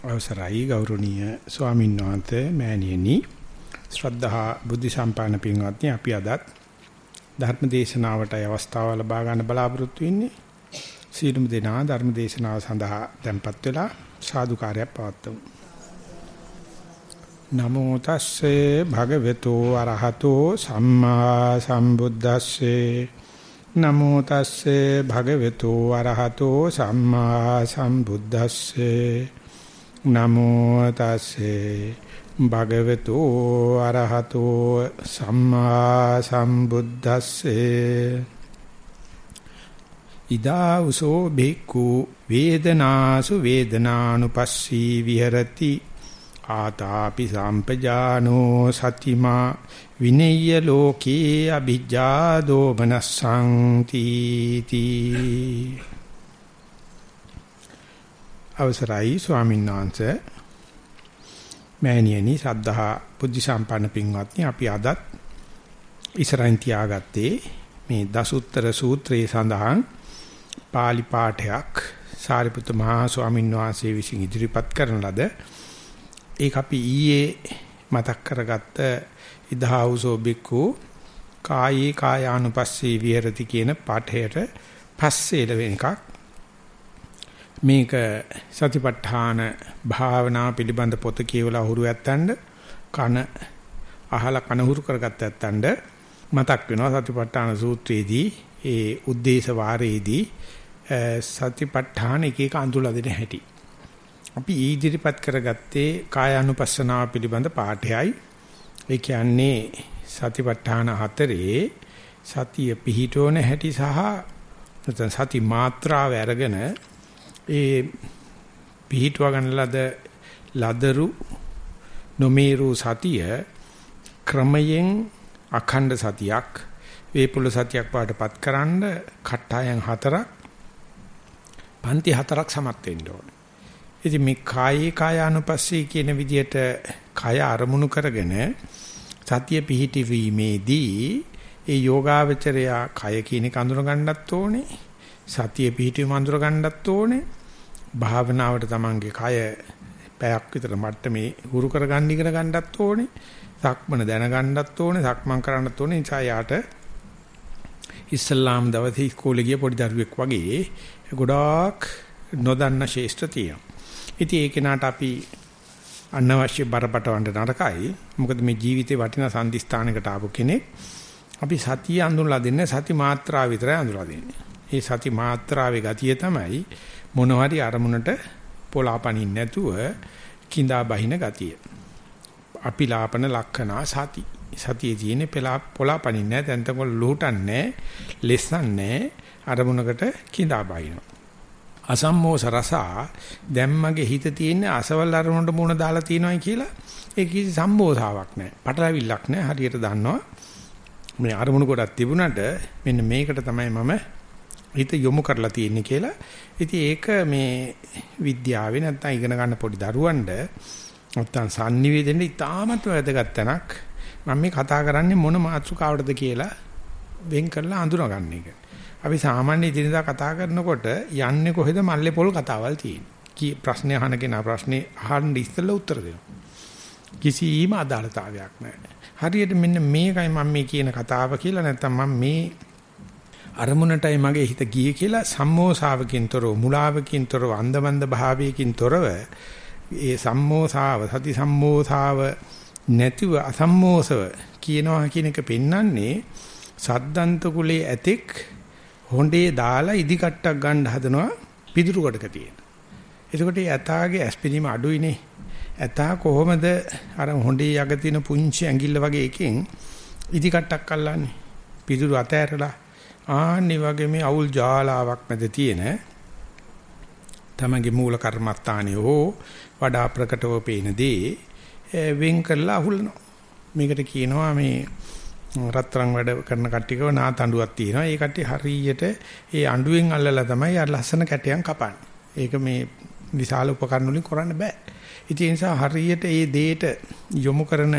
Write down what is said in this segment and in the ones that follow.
අවසරයි ගෞරවනීය ස්වාමීන් වහන්සේ මෑණියනි. ශ්‍රද්ධා බුද්ධ සම්පන්න පින්වත්නි අපි අදත් ධර්ම දේශනාවටයි අවස්ථාව ලබා ගන්න බලාපොරොත්තු වෙන්නේ. සීලමු දෙනා ධර්ම දේශනාව සඳහා tempත් වෙලා සාදුකාරයක් පවත්වමු. නමෝ තස්සේ භගවතු අරහතෝ සම්මා සම්බුද්දස්සේ. නමෝ තස්සේ භගවතු අරහතෝ සම්මා සම්බුද්දස්සේ. නමෝ තස්සේ භගවතු අරහතෝ සම්මා සම්බුද්දස්සේ. ඉදා උසෝ බේකු වේදනාසු වේදනානුපස්සී විහෙරති. ආතාපි සම්පජානෝ සතිමා විනෙය්‍ය ලෝකේ අභිජ්ජා දෝමනස්සං තීති. අවසරයි ස්වාමීන් වහන්සේ. මෑණියනි සද්ධා බුද්ධ සම්පන්න පින්වත්නි අපි අදත් ඉස්සරහින් තියාගත්තේ මේ දසුත්තර සූත්‍රයේ සඳහන් pāli පාඨයක් සාරිපුත්ත මහා ස්වාමීන් වහන්සේ විසින් ඉදිරිපත් කරන ලද ඒක අපි ඊයේ මතක් කරගත්ත ඉදහවුසෝ බික්කු කායේ කායානුපස්සී විහෙරති කියන පාඨයට පස්සේ වෙන එකක් මේක සතිපට්ඨාන භාවනා පිළිබඳ පොත කියවලා හුරු ඇත්තඳ කන අහලා කන හුරු කරගත්ත ඇත්තඳ මතක් වෙනවා සතිපට්ඨාන සූත්‍රයේදී ඒ උද්දේශ වාරයේදී සතිපට්ඨාන එක එක අඳුලා දෙන හැටි. අපි ඊදිරිපත් කරගත්තේ කායානුපස්සනාව පිළිබඳ පාඩයයි. ඒ කියන්නේ සතිපට්ඨාන හතරේ සතිය පිහිටෝන හැටි සහ නැත්නම් සති මාත්‍රාව අරගෙන ඒ පිහිටුවා ගන්න ලද ලදරු නොමේරු සතිය ක්‍රමයෙන් අඛණ්ඩ සතියක් වේපුල සතියක් පාටපත් කරන්න කට්ටයන් හතරක් පන්ති හතරක් සමත් වෙන්න ඕනේ. ඉතින් මේ කායේ කායානුපස්සී කියන විදිහට කය අරමුණු කරගෙන සතිය පිහිටි වීමේදී ඒ යෝගාවචරයා කය කියන එක අඳුර ගන්නත් ඕනේ. සතිය පිහිටීම අඳුර ගන්නත් ඕනේ. භාවනාවට තමන්ගේ කය පැයක් විතර මට්ටමේ හුරු කරගන්න ඉගෙන ගන්නත් ඕනේ. සක්මන දැනගන්නත් ඕනේ. සක්මන් කරන්නත් ඕනේ. නිසා යාට ඉස්ලාම් දවසේ ඉස්කෝලේ ගිය පොඩි දරුවෙක් වගේ ගොඩාක් නොදන්න ශේෂ්ඨ තියෙනවා. ඉතින් ඒ කෙනාට අපි අනවශ්‍ය බරපතවන්න නරකයි. මොකද මේ ජීවිතේ වටිනා සම්දිස්ථානයකට ආපු කෙනෙක් අපි සතිය අඳුරලා දෙන්නේ සති මාත්‍රාව විතරයි අඳුරලා දෙන්නේ. ඒ සති මාත්‍රාවේ ගතිය තමයි මොනවාරි අරමුණට පොලාපනින් නැතුව කිඳා බහින ගතිය. අපිලාපන ලක්ෂණා සති. සතියේ තියෙන පොලාපනින් නැහැ. දැන් තකො ලුහුටන්නේ ලෙස්සන්නේ අරමුණකට කිඳා බහිනවා. අසම්මෝස රසා දැම්මගේ හිත තියෙන අසවල් අරමුණට මුණ දාලා තියෙනවායි කියලා ඒ කිසි සම්බෝධාවක් නැහැ. පටලවිල්ලක් නැහැ. හරියට දන්නවා. මේ අරමුණු කොටක් තිබුණාට මෙන්න මේකට තමයි මම හිත යොමු කරලා තියෙන්නේ කියලා. ඉතින් ඒක මේ විද්‍යාවේ නැත්නම් ඉගෙන ගන්න පොඩි දරුවන්ට නැත්නම් sannivedana ඉතාමත් වැදගත් තැනක්. මම මේ කතා කරන්නේ මොන මාතෘකාවටද කියලා වෙන් කරලා අඳුනා ගන්න එක. අපි සාමාන්‍ය ඉදිරියදා කතා කරනකොට යන්නේ කොහෙද මල්ලේ පොල් කතාවල් තියෙන්නේ. කී ප්‍රශ්න අහන කෙනා ප්‍රශ්නේ අහන්න ඉස්සෙල්ලා උත්තර දෙනවා. කිසිම අදාළතාවයක් නැහැ. හරියට මෙන්න මේකයි මම මේ කියන කතාව කියලා නැත්නම් මම මේ අරමුණටයි මගේ හිත ගියේ කියලා සම්මෝසාවකින් තොරව මුලාවකින් තොරව අන්දමන්ද භාවයකින් තොරව ඒ සම්මෝසාව සති සම්මෝසාව නැතිව අසම්මෝසව කියනවා කියන එක පෙන්වන්නේ සද්දන්ත කුලේ ඇතෙක් හොඬේ දාලා ඉදි කට්ටක් ගන්න හදනවා පිදුරු කොටක තියෙන. එතකොට ඒ ඇතාගේ ඇස්පිරීම අඩුයිනේ. ඇතා කොහොමද අර හොඬේ යග තියෙන පුංචි ඇඟිල්ල වගේ එකෙන් ඉදි කට්ටක් අල්ලන්නේ? පිදුරු අතෑරලා ආන්නේ වගේ මේ අවුල් ජාලාවක් මැද තියෙන තමගේ මූල කර්මස්ථානයේ හෝ වඩා ප්‍රකටව පේන දේ වෙන් කරලා අහුලනවා. මේකට කියනවා මේ රත්තරන් වැඩ කරන කට්ටියකව නාතඬුවක් තියෙනවා. ඒ කට්ටිය හරියට ඒ අඬුවෙන් අල්ලලා තමයි අර ලස්සන කැටයන් කපන්නේ. ඒක මේ විශාල උපකරණ වලින් කරන්න බෑ. ඉතින් ඒ නිසා හරියට ඒ දෙයට යොමු කරන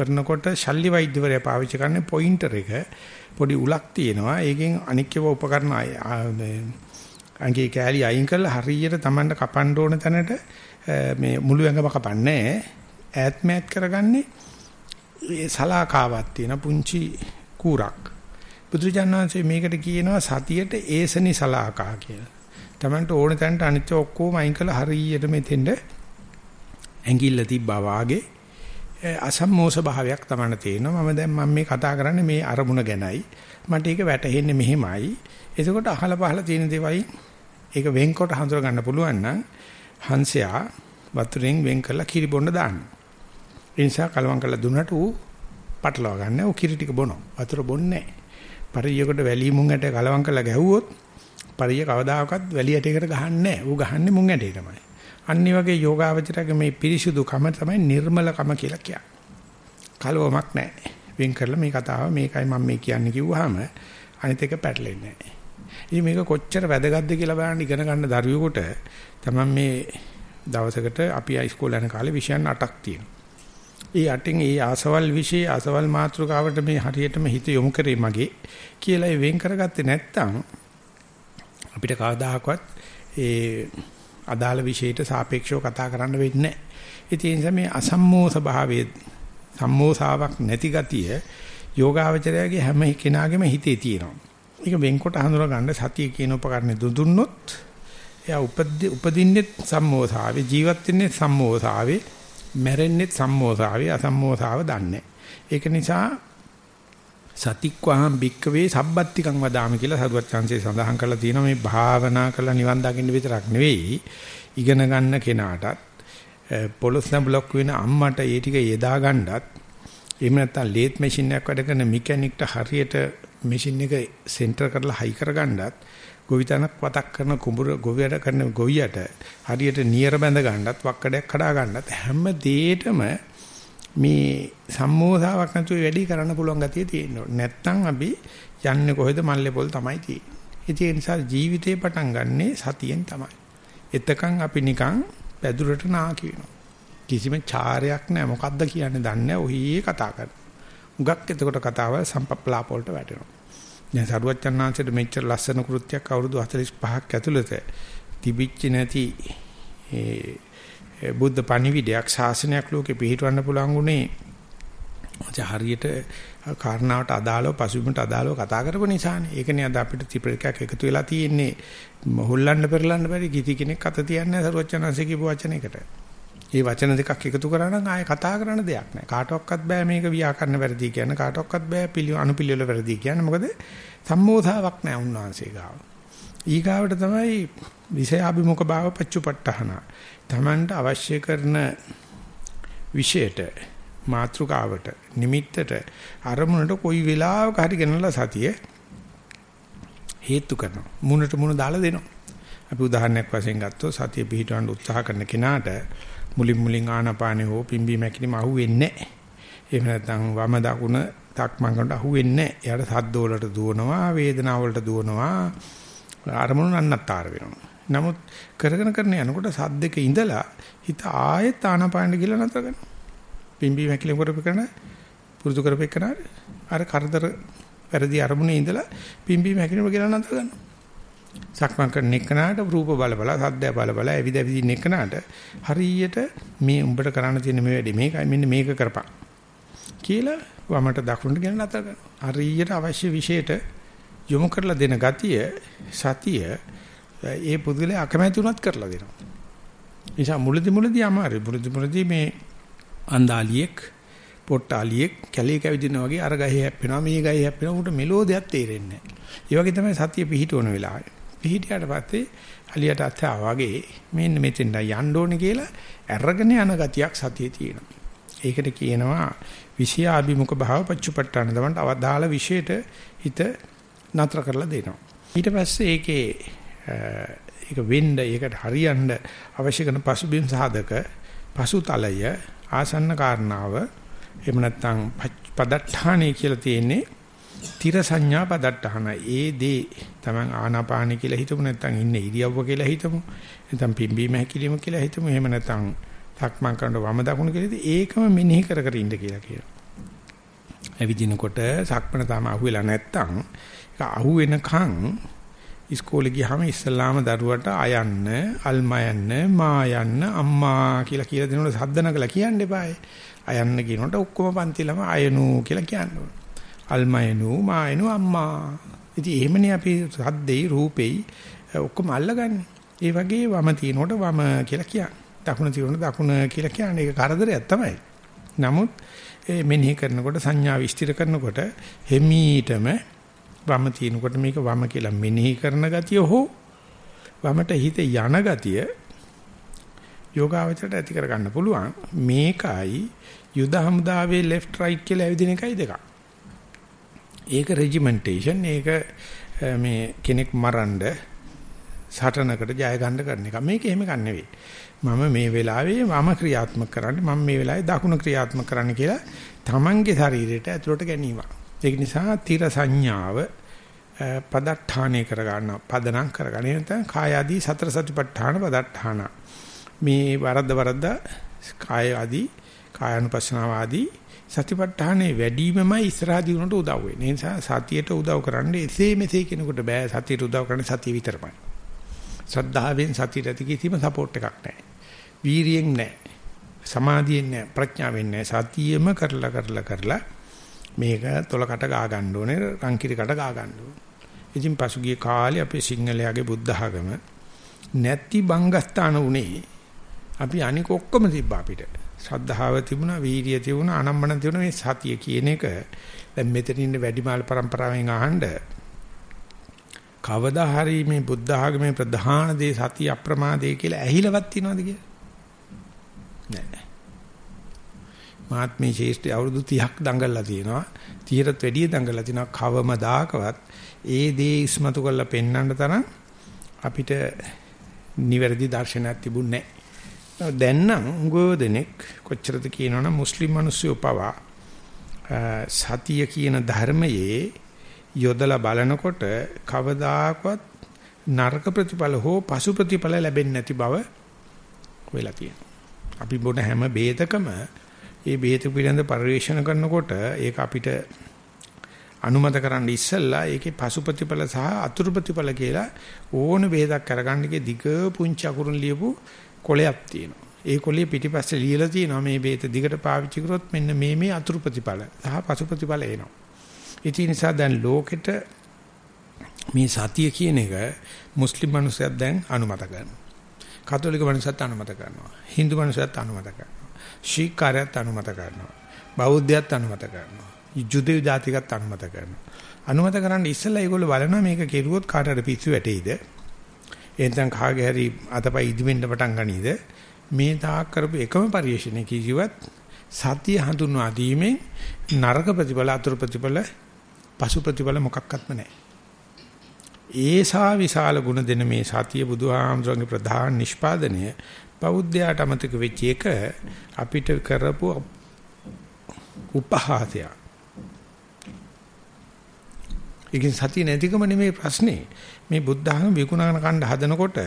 කරනකොට ශල්්‍ය වෛද්‍යවරයා පාවිච්චි කරන්නේ පොයින්ටර් එක පොඩි උලක් තියෙනවා. ඒකෙන් අනික්කව උපකරණ අංගේ කෑලි අයින් කරලා හරියට Tamanට කපන්න ඕන තැනට මේ මුළු ඇඟම කපන්නේ ඈත් මෑත් කරගන්නේ ඒ සලාකාවක් තියෙන පුංචි කූරක්. බුදුජානනාංශයේ මේකට කියනවා සතියට ඒසනි සලාකා කියලා. Tamanට ඕන තැනට අනිත් ඔක්කොම අයින් කරලා හරියට මෙතෙන්ද ඇඟිල්ල තිබ්බා වාගේ අසම්මෝස භාවයක් තමයි තේරෙනවා. මම දැන් මම මේ කතා කරන්නේ මේ අරමුණ ගැනයි. මට ඒක වැටහෙන්නේ මෙහෙමයි. එතකොට අහල පහල තියෙන දේවල් ඒක වෙන්කොට හඳුර ගන්න පුළුවන් නම් හංසයා වතුරෙන් වෙන් කරලා කිරි බොන්න දාන්න. ඒ නිසා කලවම් කරලා දුන්නට ඌ පටලවා ගන්න. ඌ කිරි ටික බොනවා. වතුර බොන්නේ නැහැ. පරියයකට වැලි මුං ඇට කලවම් කරලා ගැහුවොත් පරිය කවදාකවත් වැලි ඇටයකට ගහන්නේ නැහැ. ඌ ගහන්නේ මුං ඇටේ තමයි. අනිත් වගේ යෝගාවචරයේ මේ පිරිසුදුකම තමයි නිර්මලකම කියලා කියන්නේ. කලවමක් නැහැ. වෙන් කරලා මේ කතාව මේකයි මම මේ කියන්නේ කිව්වහම අනිත් එක පැටලෙන්නේ නැහැ. ඉතින් මේක කොච්චර වැදගත්ද කියලා බලන්න ඉගෙන ගන්න දරුවෙකුට තමයි මේ දවසකට අපි හයිස්කෝල යන කාලේ විෂයන් 8ක් තියෙනවා. ඒ අටින් ඒ ආසවල් විෂය ආසවල් මාතෘකාවට මේ හරියටම හිත යොමු කරේ මගේ කියලා වෙන් කරගත්තේ නැත්නම් අපිට කවදාහක්වත් ඒ අදාළ විෂයට සාපේක්ෂව කතා කරන්න වෙන්නේ නැහැ. ඒ නිසා මේ අසම්මෝස භාවයේ සම්මෝසාවක් නැති ගතිය යෝගාවචරයාගේ හැම කෙනාගේම හිතේ තියෙනවා. ඒක වෙන්කොට හඳුනා ගන්න සතිය කියන උපකරණය දුදුන්නොත් එයා උපදින්නේ සම්මෝසාවේ ජීවත් වෙන්නේ සම්මෝසාවේ මැරෙන්නේ සම්මෝසාවේ අසම්මෝසාව දන්නේ. ඒක නිසා සතික්වහම් භික්කවේ සබ්බත්තිකං වදාමි කියලා සරුවත් chance සඳහන් කරලා තියෙනවා. මේ භාවනා කරලා නිවන් දකින්න විතරක් නෙවෙයි ඉගෙන ගන්න කෙනාටත් පොලොස් නැඹලොක් වෙන අම්මට ඒ ටික යදා ගන්නත් එහෙම නැත්නම් ලේත් මැෂින් එකක් වැඩ කරන මෙකැනික්ට හරියට මැෂින් එක සෙන්ටර් කරලා හයි කරගන්නත් ගොවිතැනක් වතක් කරන කුඹුර ගොවියට කරන ගොවියට හරියට නියර බැඳ ගන්නත් වක්කඩයක් කඩා ගන්නත් හැම දෙයකම මේ සම්මෝධාවක් නැතුව වැඩි කරන්න පුළුවන් ගතිය තියෙනවා. නැත්තම් අපි යන්නේ කොහෙද මල්ලේ පොල් තමයි තියෙන්නේ. ඒ නිසා ජීවිතේ පටන් ගන්නෙ සතියෙන් තමයි. එතකන් අපි නිකන් පැදුරට නාකි වෙනවා. කිසිම චාරයක් නැහැ. මොකද්ද කියන්නේ දන්නේ නැහැ. ඔහි කතා කරනවා. උගක් එතකොට කතාව සම්පප්ලාප වලට වැටෙනවා. දැන් සරුවච්චන්හන්සේට මෙච්චර ලස්සන කෘත්‍යයක් අවුරුදු 45ක් ඇතුළත තිබිච්ච නැති ඒ බුද්ධ පණිවිඩයක් ශාසනයක් ලෝකේ පිළිටවන්න පුළුවන් උනේ හරියට කාරණාවට අදාළව පසුබිමට අදාළව කතා කරපු නිසානේ. ඒකනේ අද අපිට ත්‍රිපිටකයක් එකතු වෙලා තියෙන්නේ. හොල්ලන්න පෙරලන්න බැරි කිසි කෙනෙක් අත තියන්නේ නැහැ සරුවචනanse කියපු වචනයකට. මේ වචන දෙකක් එකතු කරා නම් ආයේ කතා කරන්න දෙයක් නැහැ. කාටවත් බෑ මේක ව්‍යාකරණ වැරදි කියන්න. කාටවත් බෑ පිළි අනුපිළිවෙල වැරදි කියන්න. මොකද සම්මෝධාවක් නැහැ උන්වහන්සේ ගාව. ඊගාවට තමයි විෂයාභිමුඛ භාව පච්චුපට්ඨහන. Tamanට අවශ්‍ය කරන විෂයට මාත්‍රකාවට නිමිත්තට අරමුණට කොයි වෙලාවක හරි ගෙනලා සතිය හේතු කරනවා. මුණට මුණ දාලා දෙනවා. අපි උදාහරණයක් වශයෙන් ගත්තොත් සතිය පිහිටවන්න උත්සාහ කරන කෙනාට මුලින් මුලින් ආනාපානෙ හෝ පිම්බි මැකිලිම අහුවෙන්නේ නැහැ. එහෙම නැත්නම් වම දකුණ තක්මන් කරනට අහුවෙන්නේ නැහැ. එයාට සද්ද වලට දුවනවා, වේදනාව වලට දුවනවා, අරමුණු නන්නත්තර වෙනවා. නමුත් කරගෙන කරන යනකොට සද්දක ඉඳලා හිත ආයෙත් ආනාපානෙ ගිහලා නතර කරනවා. පිම්බි මැකිලිම කරපු කරන පුරුදු කරපෙකන අර කරදර වැරදි අරමුණේ ඉඳලා පිම්බි මැකිලිම ගිහලා නතර කරනවා. සක්මන් කරන එකනට රූප බල බල සද්ද බල බල ඇවිද ඇවිදින එකනට හරියට මේ උඹට කරන්න තියෙන මේ වැඩේ මේකයි මෙන්න මේක කරපන් කියලා වමට දකුණට ගෙන නැතර කරනවා හරියට අවශ්‍ය විශේෂයට යොමු කරලා දෙන ගතිය සතිය ඒ පුදුලේ අකමැති උනත් කරලා දෙනවා නිසා මුලදි මුලදි අමාරුයි මුලදි මුලදි මේ අන්දාලියෙක් පොට්ටාලියෙක් කැලේ කැවිදිනා වගේ අර ගහේ හැප්පෙනවා මේ ගහේ හැප්පෙනවා උට මෙලෝ දෙයක් තේරෙන්නේ නැහැ. ඒ වගේ තමයි සතිය පිහිටවන වෙලාවේ. පිහිටියට පස්සේ අලියට අත්තා වගේ මෙන්න මෙතෙන්ට යන්න ඕනේ කියලා අරගෙන යන ගතියක් සතියේ තියෙනවා. ඒකට කියනවා විෂයාභිමුඛ භාව පච්චුපට්ඨාන දවන්ට අවදාළ විශේෂයට හිත නතර කරලා දෙනවා. ඊට පස්සේ ඒකේ ඒක වෙන්න ඒකට හරියන්න අවශ්‍ය කරන පසුබිම් සාධක පසුතලය ආසන්න කාරණාව එහෙම නැත්නම් පදට්ඨානේ කියලා තියෙන්නේ තිර සංඥා පදට්ටහන ඒ දේ තමන් ආනාපාන කියලා හිතමු නැත්නම් ඉන්නේ ඉරියව්ව කියලා හිතමු නැත්නම් පිම්බීම හැකිලිම කියලා හිතමු එහෙම නැත්නම් සක්මන් කරන වම දකුණ කියලා ඒකම මෙනෙහි කර කර ඉන්න කියලා කියනවා. ඇවිදිනකොට සක්මන තාම අහුවෙලා නැත්නම් ඒක අහුවෙනකන් ඉස්කෝලේ ගියාම ඉස්සල්ලාම දරුවට අයන්න, අල්මයන්න, මායන්න, අම්මා කියලා කියලා දෙනකොට සද්ද නගලා කියන්න එපායි. අයන්න කියනකොට ඔක්කොම පන්ති ළම අයනු කියලා කියන්න ඕන. අල්මයනු, මායනු, අම්මා. ඉතින් එහෙමනේ අපි සද්දේ, රූපෙයි ඔක්කොම අල්ලගන්නේ. ඒ වගේ වම තිනකොට වම කියලා කියන්නේ. දකුණ තිනකොට දකුණ කියලා කියන්නේ. ඒක කරදරයක් තමයි. නමුත් මෙනෙහි කරනකොට සංඥා විස්තර කරනකොට හිමීටම වම තිනකොට මේක වම කියලා මෙනෙහි කරන ගතිය හෝ වමට හිත යන ගතිය යෝගාවචරයට ඇති කර ගන්න පුළුවන් මේකයි යුද හමුදාවේ left right කියලා ඇවිදින එකයි දෙක. ඒක රෙජිමෙන්ටේෂන් ඒක මේ කෙනෙක් මරන්න සටනකට ජය ගන්න කරන එක. මේක එහෙම ගන්න නෙවෙයි. මම මේ වෙලාවේ මම ක්‍රියාත්මක කරන්නේ මම මේ වෙලාවේ දකුණ ක්‍රියාත්මක කරන්න කියලා තමන්ගේ ශරීරයට ඇතුළට ගැනීම. ඒක නිසා තිර සංඥාව පදට්ඨානේ කර ගන්න පදනම් කර ගන්න. නැත්නම් කාය ආදී සතර සතිපට්ඨාන පදට්ඨාන. මේ වරද්ද වරද්ද කාය ආදී කායानुපස්සනාව ආදී සතිපට්ඨානේ වැඩිමමයි ඉස්සරහ දිනුනට උදව් වෙන්නේ. ඒ නිසා සතියට උදව් කරන්න එසේ මෙසේ කෙනෙකුට බෑ. සතියට උදව් කරන්න සතිය විතරමයි. ශ්‍රද්ධාවෙන් සතියට ඇති කිසිම සපෝට් එකක් නැහැ. වීරියෙන් නැහැ. සමාධියෙන් නැහැ. ප්‍රඥාවෙන් නැහැ. සතියෙම කරලා කරලා කරලා මේක තොලකට ගා ගන්න ඕනේ. රංකිරිකට ගා ගන්න ඕනේ. ඉතින් පසුගිය කාලේ අපේ සිංහලයාගේ බුද්ධ ආගම නැති බංගස්ථාන උනේ අපි අනික ඔක්කොම තිබ්බා අපිට. ශ්‍රද්ධාව තිබුණා, වීරිය තිබුණා, අනම්මන තිබුණා මේ සතිය කියන එක දැන් මෙතන ඉන්න වැඩිමාල් પરම්පරාවෙන් අහන්න කවදා හරි මේ බුද්ධ ආගමේ ප්‍රධාන දේ සතිය අප්‍රමාදේ කියලා ඇහිලවත් තියනවද කියලා? නෑ. මාත් මේ ශේෂ්ඨ අවුරුදු 30ක් දඟලලා තියෙනවා. 30ට වැඩිය දඟලලා තිනවා කවමදාකවත් ඒ දේ ඉස්මතු කරලා පෙන්වන්න තරම් අපිට නිවැරදි දර්ශනයක් තිබුණේ නැහැ. දැන් නම් උගෝදෙනෙක් කොච්චරද කියනවනම් මුස්ලිම් මිනිස්සු පවා සතිය කියන ධර්මයේ යොදලා බලනකොට කවදාකවත් නරක ප්‍රතිඵල හෝ පසු ප්‍රතිඵල ලැබෙන්නේ නැති බව වෙලා තියෙනවා. අපි බොන හැම බේතකම ඒ බේත පිළිබඳ පරිශන කරනකොට ඒක අපිට අනුමත කරන්න ඉස්සෙල්ලා ඒකේ පසු ප්‍රතිඵල සහ අතුරු ප්‍රතිඵල කියලා ඕන බේදක් අරගන්න එකේ දිග පුංචි අකුරුන් ලියපු කොලයක් තියෙනවා. ඒ කොලේ පිටිපස්සේ ලියලා තියෙනවා මේ බේත දිගට පාවිච්චි කරොත් මෙන්න මේ මේ අතුරු ප්‍රතිඵල සහ පසු ප්‍රතිඵල එනවා. ඒ නිසා දැන් ලෝකෙට මේ සතිය කියන එක මුස්ලිම් මිනිස්සුත් දැන් අනුමත කරනවා. කතෝලික මිනිස්සුත් අනුමත කරනවා. Hindu මිනිස්සුත් අනුමත කරනවා. ශීක් කාර්යයත් අනුමත කරනවා. බෞද්ධයත් අනුමත කරනවා. ජුදෙව් ජාතිකත් අනුමත කරනවා. අනුමත කරන්න ඉස්සෙල්ලා ඒගොල්ලෝ බලනවා මේක කෙරුවොත් කාටට පිස්සු වැටෙයිද? එහෙනම් කාගේ හරි අතපය ඉදිවෙන්න පටන් ගනීද? මේ තාක් කරපු එකම පරිශ්‍රණය කිසිවත් සතිය හඳුන්වා දීමෙන් නරක ප්‍රතිඵල අතුරු ප්‍රතිඵල පසු ප්‍රතිඵල මොකක්වත්ම නැහැ. ඒසා විශාල ගුණ දෙන මේ සතිය බුදුහාමුදුරන්ගේ ප්‍රධාන නිෂ්පාදනය බෞද්ධයාට අමතක වෙච්ච එක අපිට කරපු උපහාසය. ඒකෙන් සතිය නැතිකම නෙමෙයි ප්‍රශ්නේ. මේ බුද්ධහම විකුණන කණ්ඩ හදනකොට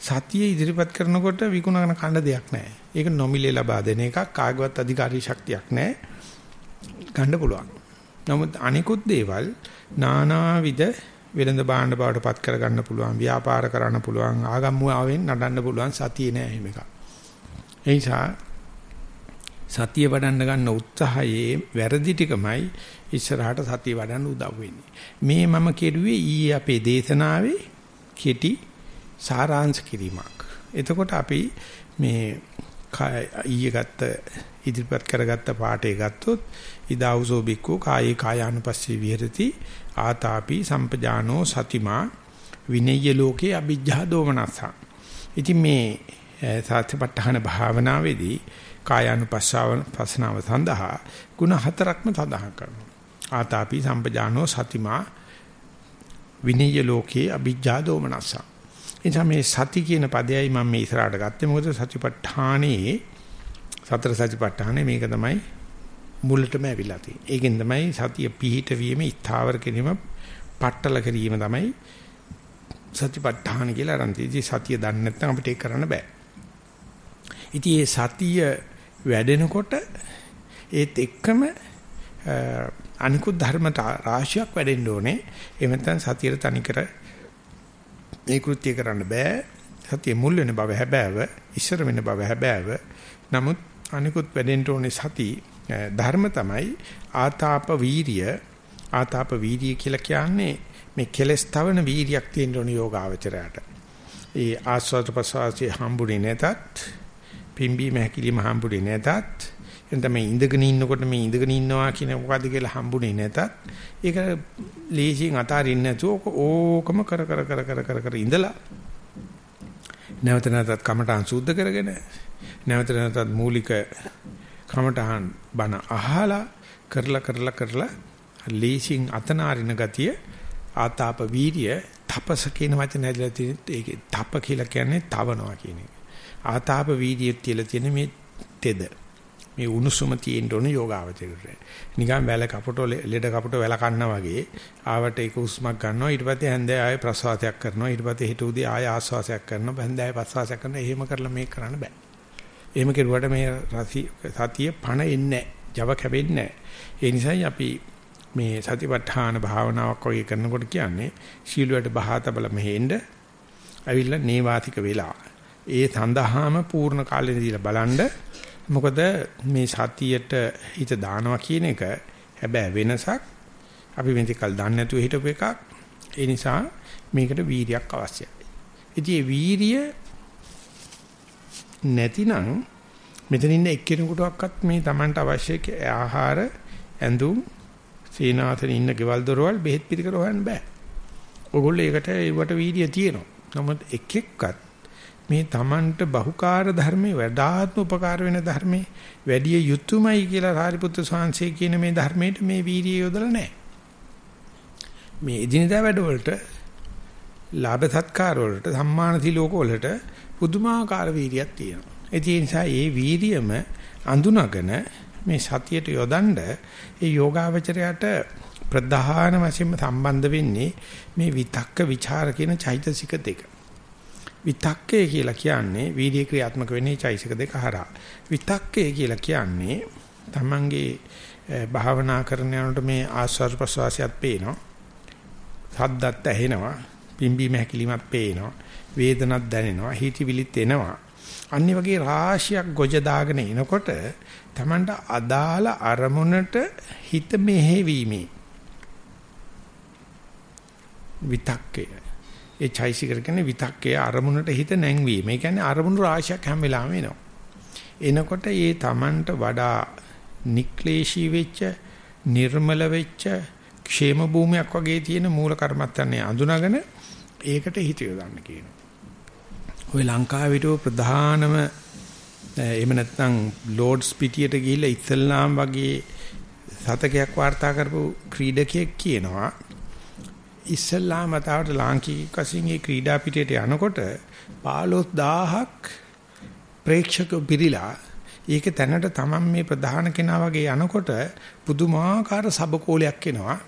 සතිය ඉදිරිපත් කරනකොට විකුණන කණ්ඩ දෙයක් නැහැ. ඒක නොමිලේ ලබා දෙන එකක් කාගවත් අධිකාරී ශක්තියක් නැහැ. ගන්න පුළුවන්. නමුත් අනිකුත් දේවල් නානාවිද වෙළඳ භාණ්ඩ බවට පත් කරගන්න පුළුවන් ව්‍යාපාර කරන්න පුළුවන් ආගම්මුවාවෙන් නඩන්න පුළුවන් සතිය නෑ එහෙම එකක්. ඒ නිසා සතිය වඩන්න ගන්න උත්සාහයේ වැරදි ටිකමයි ඉස්සරහට සතිය වඩන්න උදව් වෙන්නේ. මේ මම කෙරුවේ ඊයේ අපේ දේශනාවේ කෙටි සාරාංශ කිරීමක්. එතකොට අපි මේ ඊයේ ගත්ත ඉදිරිපත් කරගත්ත පාඩේ ගත්තොත් ඉදාවුසෝ බික්කෝ කායේ කායානුපස්සී විහෙරති ආතාපි සම්පජානෝ සතිමා විනේය ලෝකේ අභිජ්ජා දෝමනස. ඉතින් මේ සාත්‍යපට්ඨාන භාවනාවේදී කායානුපස්සාව පස්සනාව සඳහා ಗುಣ හතරක්ම සඳහන් කරනවා. ආතාපි සම්පජානෝ සතිමා විනේය ලෝකේ අභිජ්ජා දෝමනස. එනිසා මේ සති කියන පදයයි මම මේ ඉස්සරහට ගත්තේ මොකද සතිපට්ඨානේ සතර සතිපට්ඨානේ මේක තමයි මුලටම ඇවිල්ලා තියෙන්නේ. ඒකෙන් තමයි සතිය පිහිට වීම, ස්ථාවර කිරීම, පట్టල කිරීම තමයි සතිපට්ඨාන කියලා අරන් තියෙන්නේ. සතිය දන්නේ නැත්නම් අපිට ඒක කරන්න බෑ. ඉතින් මේ සතිය වැඩෙනකොට ඒත් එක්කම අනිකුත් ධර්ම රාශියක් වැඩෙන්න ඕනේ. එහෙම නැත්නම් සතියේ තනිකර ඒ කෘත්‍ය කරන්න බෑ. සතිය මුල් වෙන බව හැබෑව, ඉස්සර වෙන බව හැබෑව. නමුත් අනිකුත් වැඩෙන්න ඕනේ සති ධර්ම තමයි ආතාප වීරිය. ආතාප වීරිය කියලා කියන්නේ මේ කෙලස් තවන වීරියක් තියෙන ඕනේ යෝගාවචරයට. ඒ ආස්වාද ප්‍රසවාසයේ හම්බුනේ නැතත්, පිම්බීම හැකිලිම හම්බුනේ නැතත්, එතන මේ ඉඳගෙන ඉන්නකොට මේ ඉඳගෙන ඉන්නවා කියන මොකද්ද කියලා හම්බුනේ නැතත් ඒක ලේසියෙන් අතාරින්න නැතුව ඕකම කර කර කර කර කර කර ඉඳලා නැවත නැවතත් කමටහන් සූද්ධ කරගෙන නැවත නැවතත් මූලික කමටහන් බණ අහලා කරලා කරලා කරලා ලේසියෙන් අතනාරින ගතිය ආතාප වීර්ය තපස කියන වචන ඇදලා තියෙන ඒකේ තප කියලා කියන්නේ තවනවා කියන එක. ආතාප වීර්යය කියලා තියෙන මේ තෙද. මේ උණුසුම තියෙන්න ඕන යෝගාවචරයට. නිකන් වැල කපුට ලෙඩ කපුට වැල කන්නා වගේ ආවට ඒක උස්මක් ගන්නවා ඊට පස්සේ හැන්දෑ ආයේ ප්‍රසවාසයක් කරනවා ඊට පස්සේ හිට උදේ ආයේ ආස්වාසයක් කරනවා හැන්දෑ ආයේ ප්‍රසවාසයක් කරනවා එහෙම කරලා මේක කරන්න බෑ. එහෙම කෙරුවට මේ සතිය පණ එන්නේ නැහැ. Java කැවෙන්නේ නැහැ. ඒ නිසායි අපි මේ සතිපට්ඨාන භාවනාවක් වගේ කරනකොට කියන්නේ ශීලයට බහාතබල මෙහෙන්න ඇවිල්ලා නේවාතික වෙලා ඒ සඳහාම පූර්ණ කාලෙ දීලා බලන්න මොකද මේ සතියට හිත දානවා කියන එක හැබැයි වෙනසක් අපි මෙතකල් දන්නේ නැතුව හිටපු එකක් ඒ නිසා මේකට වීරියක් අවශ්‍යයි. ඉතින් මේ වීරිය නැතිනම් මෙතන ඉන්න එක්කෙනෙකුටවත් මේ Tamanට අවශ්‍ය ආහාර ඇඳුම් සීනාසන ඉන්න ගෙවල් දොරවල් බෙහෙත් පිළිකර හොයන්න බෑ. ඕගොල්ලෝ ඒකට ඒවට වීර්යය තියෙනවා. නමුත් එක් එක්කත් මේ Tamanට බහුකාර්ය ධර්මයේ වඩාත්ම උපකාර වෙන ධර්මයේ වැඩි යුතුයමයි කියලා සාරිපුත්‍ර ස්වාමීන් කියන මේ ධර්මයට මේ වීර්යය යොදලා නැහැ. මේ එදිනදා වැඩවලට ලාභ සත්කාර වලට සම්මාන සිලෝක වලට පුදුමාකාර වීර්යයක් තියෙනවා. ඒ නිසා මේ වීර්යම අඳුනගෙන මේ සතියට යොදන්න ඒ යෝගාවචරයට ප්‍රධාන වශයෙන්ම සම්බන්ධ වෙන්නේ මේ විතක්ක ਵਿਚාර කියන චෛතසික දෙක. විතක්කය කියලා කියන්නේ වීර්ය ක්‍රියාත්මක වෙන්නේ චෛතසික දෙක හරහා. විතක්කය කියලා කියන්නේ තමන්ගේ භාවනා කරන යනකොට මේ ආස්වාද ප්‍රසවාසයත් පේනවා. සද්දත් ඇහෙනවා. පිම්බීම හැකිලිමත් පේනවා. වේදනක් දැනෙනවා. හිතවිලිත් එනවා. අනිත් වගේ රාශියක් ගොජ දාගෙන එනකොට Tamanට අදාළ අරමුණට හිත මෙහෙවීමේ විතක්කය ඒ චෛසිකර කියන්නේ විතක්කේ අරමුණට හිත නැංවීම. ඒ කියන්නේ අරමුණු රාශියක් හැම වෙලාවෙම එනවා. එනකොට ඒ Tamanට වඩා නික්ලේශී වෙච්ච, නිර්මල වෙච්ච, ക്ഷേම භූමියක් වගේ තියෙන මූල කර්මත්තන්නේ අඳුනගෙන ඒකට හිත යොදන්න කියනවා. ওই ලංකාවේ ප්‍රධානම එහෙම නැත්නම් ලෝඩ්ස් පිටියට ගිහිල්ලා ඉස්සල්ලාම් වගේ සතකයක් වාර්තා කරපු ක්‍රීඩකයෙක් කියනවා. ඉස්සල්ලාම තාවට ලාංකික වශයෙන් ඒ ක්‍රීඩා පිටියට යනකොට 15000ක් ප්‍රේක්ෂක පිරිලා ඒක තැනට තමන් මේ ප්‍රධාන කෙනා වගේ යනකොට පුදුමාකාර සබකෝලයක් එනවා.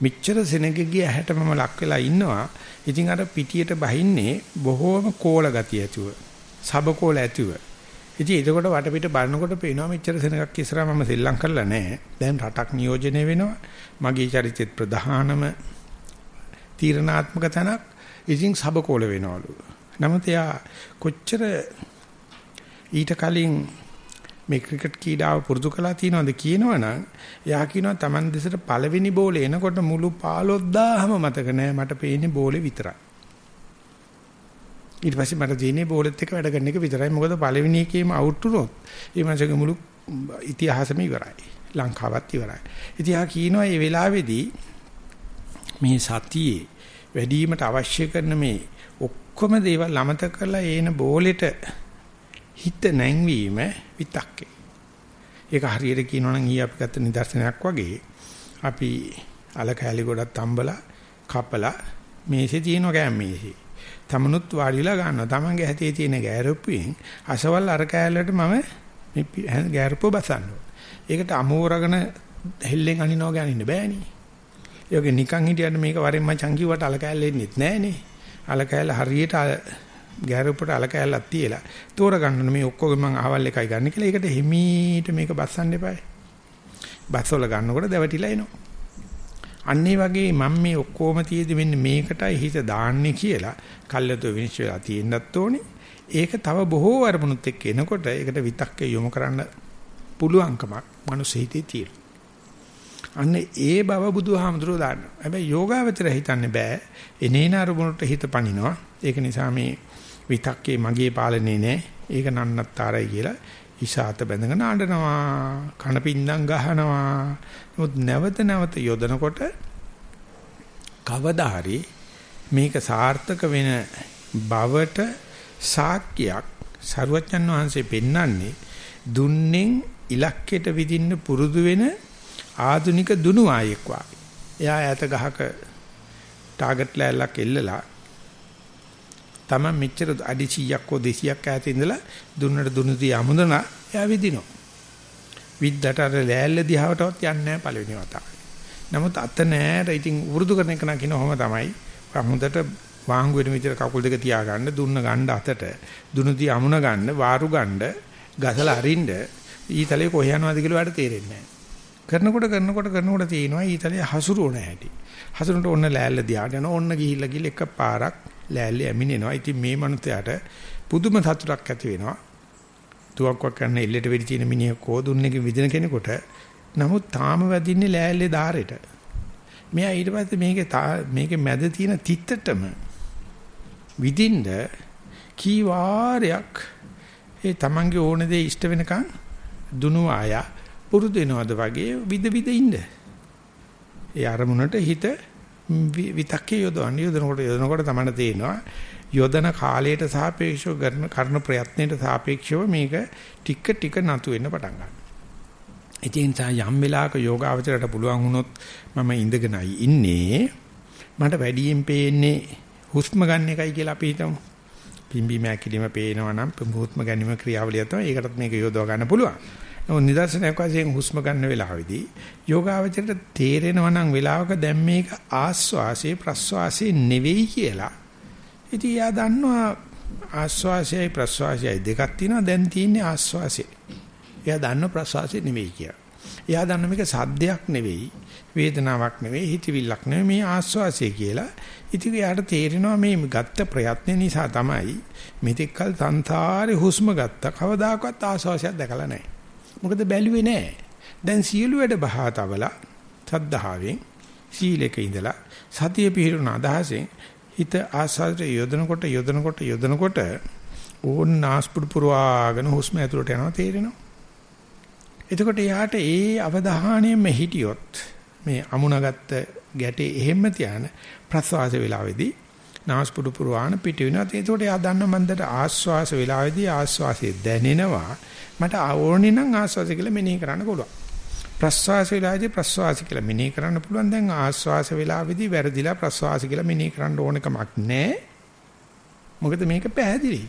මිච්ඡර සෙනගගේ ඇහැටමම ලක් වෙලා ඉන්නවා. ඉතින් අර පිටියට බහින්නේ බොහෝම කෝල ගතිය ඇතුව සබකෝල ඇතුව. ඉතින් එතකොට වටපිට බලනකොට පේනවා මෙච්චර සෙනගක් ඉස්සරහා මම සෙල්ලම් කරලා නැහැ. දැන් රටක් නියෝජනය වෙනවා. මගේ චරිතෙත් ප්‍රධානම තීරණාත්මක තැනක්. ඉතින් සබකෝල වෙනවලු. නමුත් එයා කොච්චර ඊට කලින් මේ ක්‍රිකට් කීඩාව පුරුදු කළා තියනවද කියනවනම් එයා කියනවා Taman දෙසට පළවෙනි බෝලේ එනකොට මුළු 15000ම මතක නෑ මට පේන්නේ බෝලේ විතරයි. ඊට පස්සේ මට තියෙන්නේ බෝලෙත් එක වැඩ කරන එක විතරයි. මොකද පළවෙනි එකේම අවුට් වුණොත් ඒ මාසෙක මුළු ඉතිහාසෙම ඉවරයි. ලංකාවත් ඉවරයි. ඉතින් ආ කියනවා මේ වෙලාවේදී මේ සතියේ වැඩිවීමට අවශ්‍ය කරන මේ ඔක්කොම දේවල් අමතක කරලා ඒන බෝලෙට හිත නැංවීම විතක්කේ. ඒක හරියට කියනවා නම් ඊ අපි ගත්ත නිදර්ශනයක් වගේ අපි අල කැලි ගොඩක් තම්බලා කපලා මේසේ තියෙන කෑම මේසේ. තමනුත් වාඩිලා ගන්නවා. Tamange හැතේ තියෙන ගෑරුප්පුවෙන් අසවල් අර කෑල්ලට මම මේ ගෑරුප්පුව බසන්නවා. ඒකට අමෝරගෙන හෙල්ලෙන් අනිනවා ගානින්න බෑනේ. ඒක නිකන් හිටියන්න මේක වරෙන් මචං කිව්වට අල කෑල්ල එන්නෙත් නෑනේ. අල කෑල්ල හරියට ගෑරුපට අල කෑල්ලක් තියලා තෝර ගන්න මේ ඔක්කොගේ මං අහවල් එකයි ගන්න කියලා. ඒකට හිමීට මේක බස්සන්න එපායි. බස්සවල ගන්නකොට දැවටිලා එනවා. අන්න ඒ වගේ මම මේ ඔක්කොම තියේදි මෙන්න මේකටයි හිත දාන්නේ කියලා කල්යතෝ විනිශ්චය වෙලා තියෙන්නත් ඕනේ. ඒක තව බොහෝ අරමුණුත් එක්ක එනකොට ඒකට විතක්කේ යොමු කරන්න පුළුවන්කමක් මනුස්ස හිතේ තියෙනවා. අන්න ඒ බව බුදුහාමුදුරුවෝ දාන්නවා. හැබැයි යෝගාවචර හිතන්නේ බෑ. එනේන අරමුණට හිත පනිනවා. ඒක නිසා මේ විතක්කේ මගේ පාලනේ නෑ. ඒක නන්නත්තරයි කියලා ඉසాత බැඳගෙන අඬනවා. කන පින්දම් ගහනවා. නමුත් නැවත නැවත යොදනකොට කවදා හරි මේක සාර්ථක වෙන බවට සාක්කියක් සරුවච්චන් වහන්සේ පෙන්වන්නේ දුන්නෙන් ඉලක්කයට විදින්න පුරුදු වෙන ආධුනික දුනු ආයෙක් වාගේ. එයා ඈත ගහක ටාගට් ලෑල්ලක් එල්ලලා තමන් මෙච්චර අඩි 100ක් හෝ 200ක් ඈත ඉඳලා දුන්නට දුනුදී යමුදන එයා විදිනවා. විද්දට අර ලෑල්ල දිහාවටවත් යන්නේ නැහැ පළවෙනි වතාවට. නමුත් අත නෑර ඉතින් වෘදු කරන එක නම් කියනවම තමයි. හොඳට වාංගු වෙන විදිහට කකුල් දෙක තියාගන්න දුන්න ගන්න අතට දුනුදී අමුණ ගන්න වාරු ගන්න ගසලා අරින්න ඊතලේ කොහ යනවද කියලා වැඩ තේරෙන්නේ නැහැ. කරනකොට කරනකොට කරනකොට තියෙනවා ඊතලයේ හසුරුවන හැටි. හසුරුනට ඔන්න ලෑල්ල දිහාට යන ඔන්න ගිහිල්ලා ගිහිල්ලා එක පාරක් ලෑල්ල ඇමිනෙනවා. ඉතින් මේ මනුස්සයාට පුදුම සතුටක් ඇති වෙනවා. තුවක්වක් කරන එල්ලෙට වෙඩි තියෙන මිනිහ කෝදුන්නේකින් විදින කෙනෙකුට නමුත් තාම වැදින්නේ ලෑල්ලේ ධාරයට. මෙයා ඊට පස්සේ මේකේ මේකේ මැද තියෙන තිත්තටම විදින්න කී වාරයක් ඒ තමන්ගේ ඕන දේ ඉෂ්ට වෙනකන් දුනු ආයා පුරුදු වෙනවද වගේ විද විද ඉන්න. ඒ අරමුණට හිත විතක්කේ යොදවන්න යොදනකොට යොදනකොට තමයි තේරෙනවා යොදන කාලයට සාපේක්ෂව කරන කරන ප්‍රයත්නයට සාපේක්ෂව මේක ටික ටික නතු වෙන්න පටන් ගන්නවා. ඉතින් යම් වෙලාවක යෝගාවචරයට පුළුවන් වුණොත් මම ඉඳගෙනයි ඉන්නේ මට වැඩියෙන් පේන්නේ හුස්ම ගන්න එකයි කියලා අපි හිතමු. පිම්බි මෑකිලිම පේනවා නම් හුස්ම ගැනීම ක්‍රියාවලිය තමයි ඒකටත් මේක යොදව ගන්න පුළුවන්. නමුත් නිදර්ශනයක් වශයෙන් හුස්ම ගන්න වෙලාවේදී යෝගාවචරයට තේරෙනවා නම් වෙලාවක දැන් මේක ආස්වාසේ ප්‍රස්වාසේ නෙවෙයි කියලා. ඉතින් යා දන්නවා ආස්වාසයයි ප්‍රස්වාසයයි දෙකක් තියෙනවා දැන් තියෙන්නේ ආස්වාසේ. එයා දන්න ප්‍රස්වාසේ නෙවෙයි කියලා. එයා දන්න මේක සද්දයක් නෙවෙයි වේදනාවක් නෙවෙයි හිතවිල්ලක් නෙවෙයි මේ ආස්වාසය කියලා. ඉතින් එයාට තේරෙනවා මේ ගත්ත ප්‍රයත්න නිසා තමයි මෙතෙක්කල් සංසාරේ හුස්ම ගත්ත කවදාකවත් ආස්වාසයක් දැකලා නැහැ. මොකද බැලුවේ නැහැ. දැන් සියලු වැඩ බහා තවලා සද්ධාවෙන් සීලෙක ඉඳලා සතිය පිහිරුණ අදහසෙන් හිත ආස්වාදයට යොදනකොට යොදනකොට යොදනකොට ඕන් නාස්පුඩු පුරවාගෙන හුස්ම ඇතුළට යනවා තේරෙනවා. එතකොට යාට ඒ අවධානයෙම හිටියොත් මේ අමුණගත්ත ගැටේ එහෙම තියාන ප්‍රසවාස වේලාවේදී නාස්පුඩු පුරවාන පිට වෙනවා. එතකොට යා දන්න මන්දට ආස්වාස වේලාවේදී ආස්වාසය දැනෙනවා. මට ඕනේ නම් ආස්වාස කියලා මෙනෙහි කරන්න පුළුවන්. ප්‍රස්වාස වේලාවේදී ප්‍රස්වාස කියලා මෙනෙහි කරන්න පුළුවන්. දැන් ආස්වාස වේලාවේදී වැරදිලා ප්‍රස්වාස කියලා මෙනෙහි කරන්න ඕන කමක් නැහැ. මොකද මේක පැහැදිලි.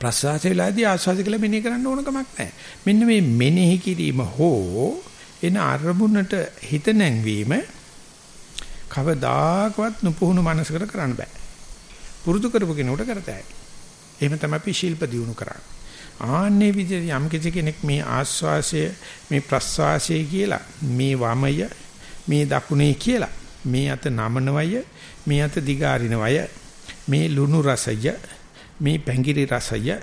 ප්‍රස්වාස වේලාවේදී ආස්වාස කියලා මෙනෙහි කරන්න ඕන කමක් නැහැ. මෙන්න මේ මෙනෙහි කිරීම හෝ එන අරමුණට හිත නැංවීම කවදාකවත් නුපුහුණු මනසකට කරන්න බෑ. පුරුදු කරපු කෙනෙකුට කරතයි. එහෙම තමයි අපි ශිල්ප දියුණු කරන්නේ. ආන්නේ විදිහට යම් කෙනෙක් මේ ආස්වාසය මේ ප්‍රස්වාසය කියලා මේ වමය මේ දකුණේ කියලා මේ අත නමනවය මේ අත දිගාරිනවය මේ ලුණු රසය මේ පැංගිරි රසය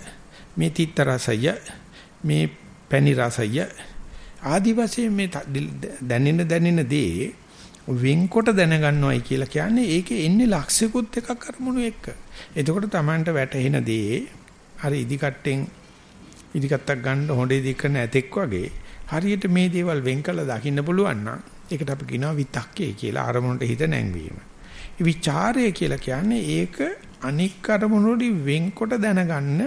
මේ තිත්ත රසය මේ පැණි රසය ආදි වශයෙන් මේ දැනෙන දැනෙන දේ වෙන්කොට දැනගන්නවයි කියලා කියන්නේ ඒකේ එන්නේ ලක්ෂිකුත් එකක් කරමුණු එක්ක. එතකොට Tamanට වැටහෙන දේ අර ඉදිකට්ටෙන් ඉදිකටක් ගන්න හොඬේ දික් කරන ඇතෙක් වගේ හරියට මේ දේවල් වෙන් කළා දකින්න පුළුවන් නම් ඒකට අපි කියනවා විතක්කේ කියලා අරමුණට හිත නැංවීම. විචාරය කියලා කියන්නේ ඒක අනික් අරමුණු වලින් වෙන්කොට දැනගන්න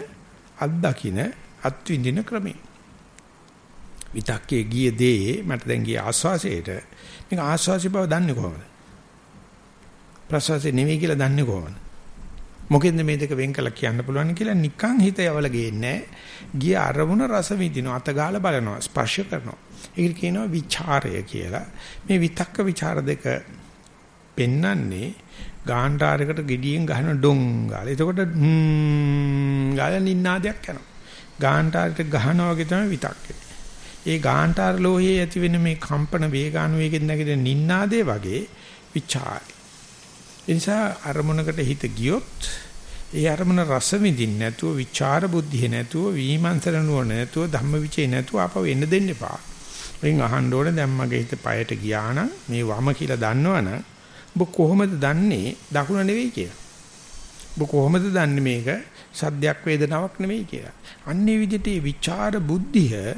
අත්දකින්න අත්විඳින ක්‍රමය. විතක්කේ ගිය දේ මට දැන් ගිය ආස්වාසයට මේක ආස්වාසි බව දන්නේ කොහොමද? ප්‍රසවාසය නෙවෙයි කියලා දන්නේ කොහොමද? මොකෙන්ද මේ දෙක වෙන් කළා කියන්න පුළුවන් කියලා නිකන් හිත යවල ගේන්නේ ගිය අරමුණ රස විඳිනවා අත ගාලා බලනවා ස්පර්ශ කරනවා. ඒකට කියනවා විචාරය කියලා. මේ විතක්ක ਵਿਚාර දෙක පෙන්නන්නේ ගාන්ටාරයකට gediyen ගහන ඩොං ගාලා. එතකොට හ්ම් ගාලා නින්නාදයක් යනවා. ගාන්ටාරයට ගහනවා වගේ තමයි විතක්කේ. ඒ ගාන්ටාර ලෝහයේ ඇති වෙන මේ කම්පන වේගානු වේගෙන් නැගෙන නින්නාදේ වගේ විචාරය. ඒ නිසා අරමුණකට හිත ගියොත් ඒ අරමුණ රස විඳින්න නැතුව විචාර බුද්ධිය නැතුව විමර්ශන නුවණ නැතුව ධම්මවිචේ නැතුව අපව එන්න දෙන්න එපා. එයින් අහන්න ඕනේ දැන් මගේ හිත පයට ගියා නම් මේ වම කියලා දන්නවනම් ඔබ කොහොමද දන්නේ දකුණ නෙවෙයි කියලා. ඔබ කොහොමද දන්නේ මේක සද්දයක් වේදනාවක් නෙවෙයි කියලා. අන්නේ විදිහට මේ විචාර බුද්ධිය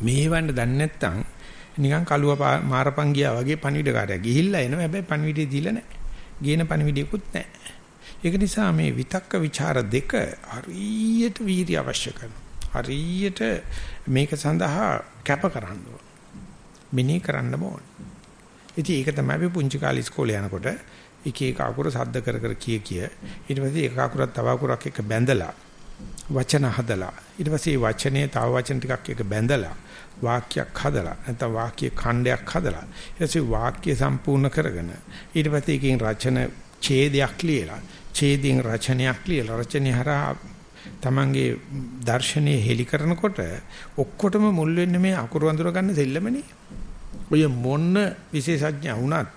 මේවන්න දන්නේ නැත්නම් නිකන් කලුව මාරපන් ගියා වගේ පණිවිඩකාරයා ගිහිල්ලා එනවා හැබැයි පණිවිඩය දීලා නැහැ. ගේන පණිවිඩයක්වත් නැහැ. ඒක නිසා මේ විතක්ක ਵਿਚාර දෙක හරියට වීර්ය අවශ්‍ය කරනවා. හරියට මේක සඳහා කැප කරන්න ඕන. මිනී කරන්න ඕන. ඉතින් ඒක තමයි අපි පුංචි කාලේ ඉස්කෝලේ යනකොට එක එක අකුර සද්ද කර කර කිය කිය ඊට පස්සේ එක අකුරක් තව අකුරක් එක බැඳලා වචන හදලා ඊට පස්සේ වචනේ තව වචන ටිකක් එක බැඳලා වාක්‍යයක් හදලා නැත්නම් වාක්‍ය khණ්ඩයක් හදලා ඊට පස්සේ වාක්‍ය සම්පූර්ණ කරගෙන ඊට පස්සේ එකකින් රචන ඡේදයක් ලියලා ඡේදයෙන් රචනයක් ලියලා රචනය හරහා තමන්ගේ දර්ශනීය හෙලි කරනකොට ඔක්කොටම මුල් වෙන්නේ මේ අකුරු අඳුර ගන්න දෙල්ලමනේ. ඔය මොන්න විශේෂඥ වුණත්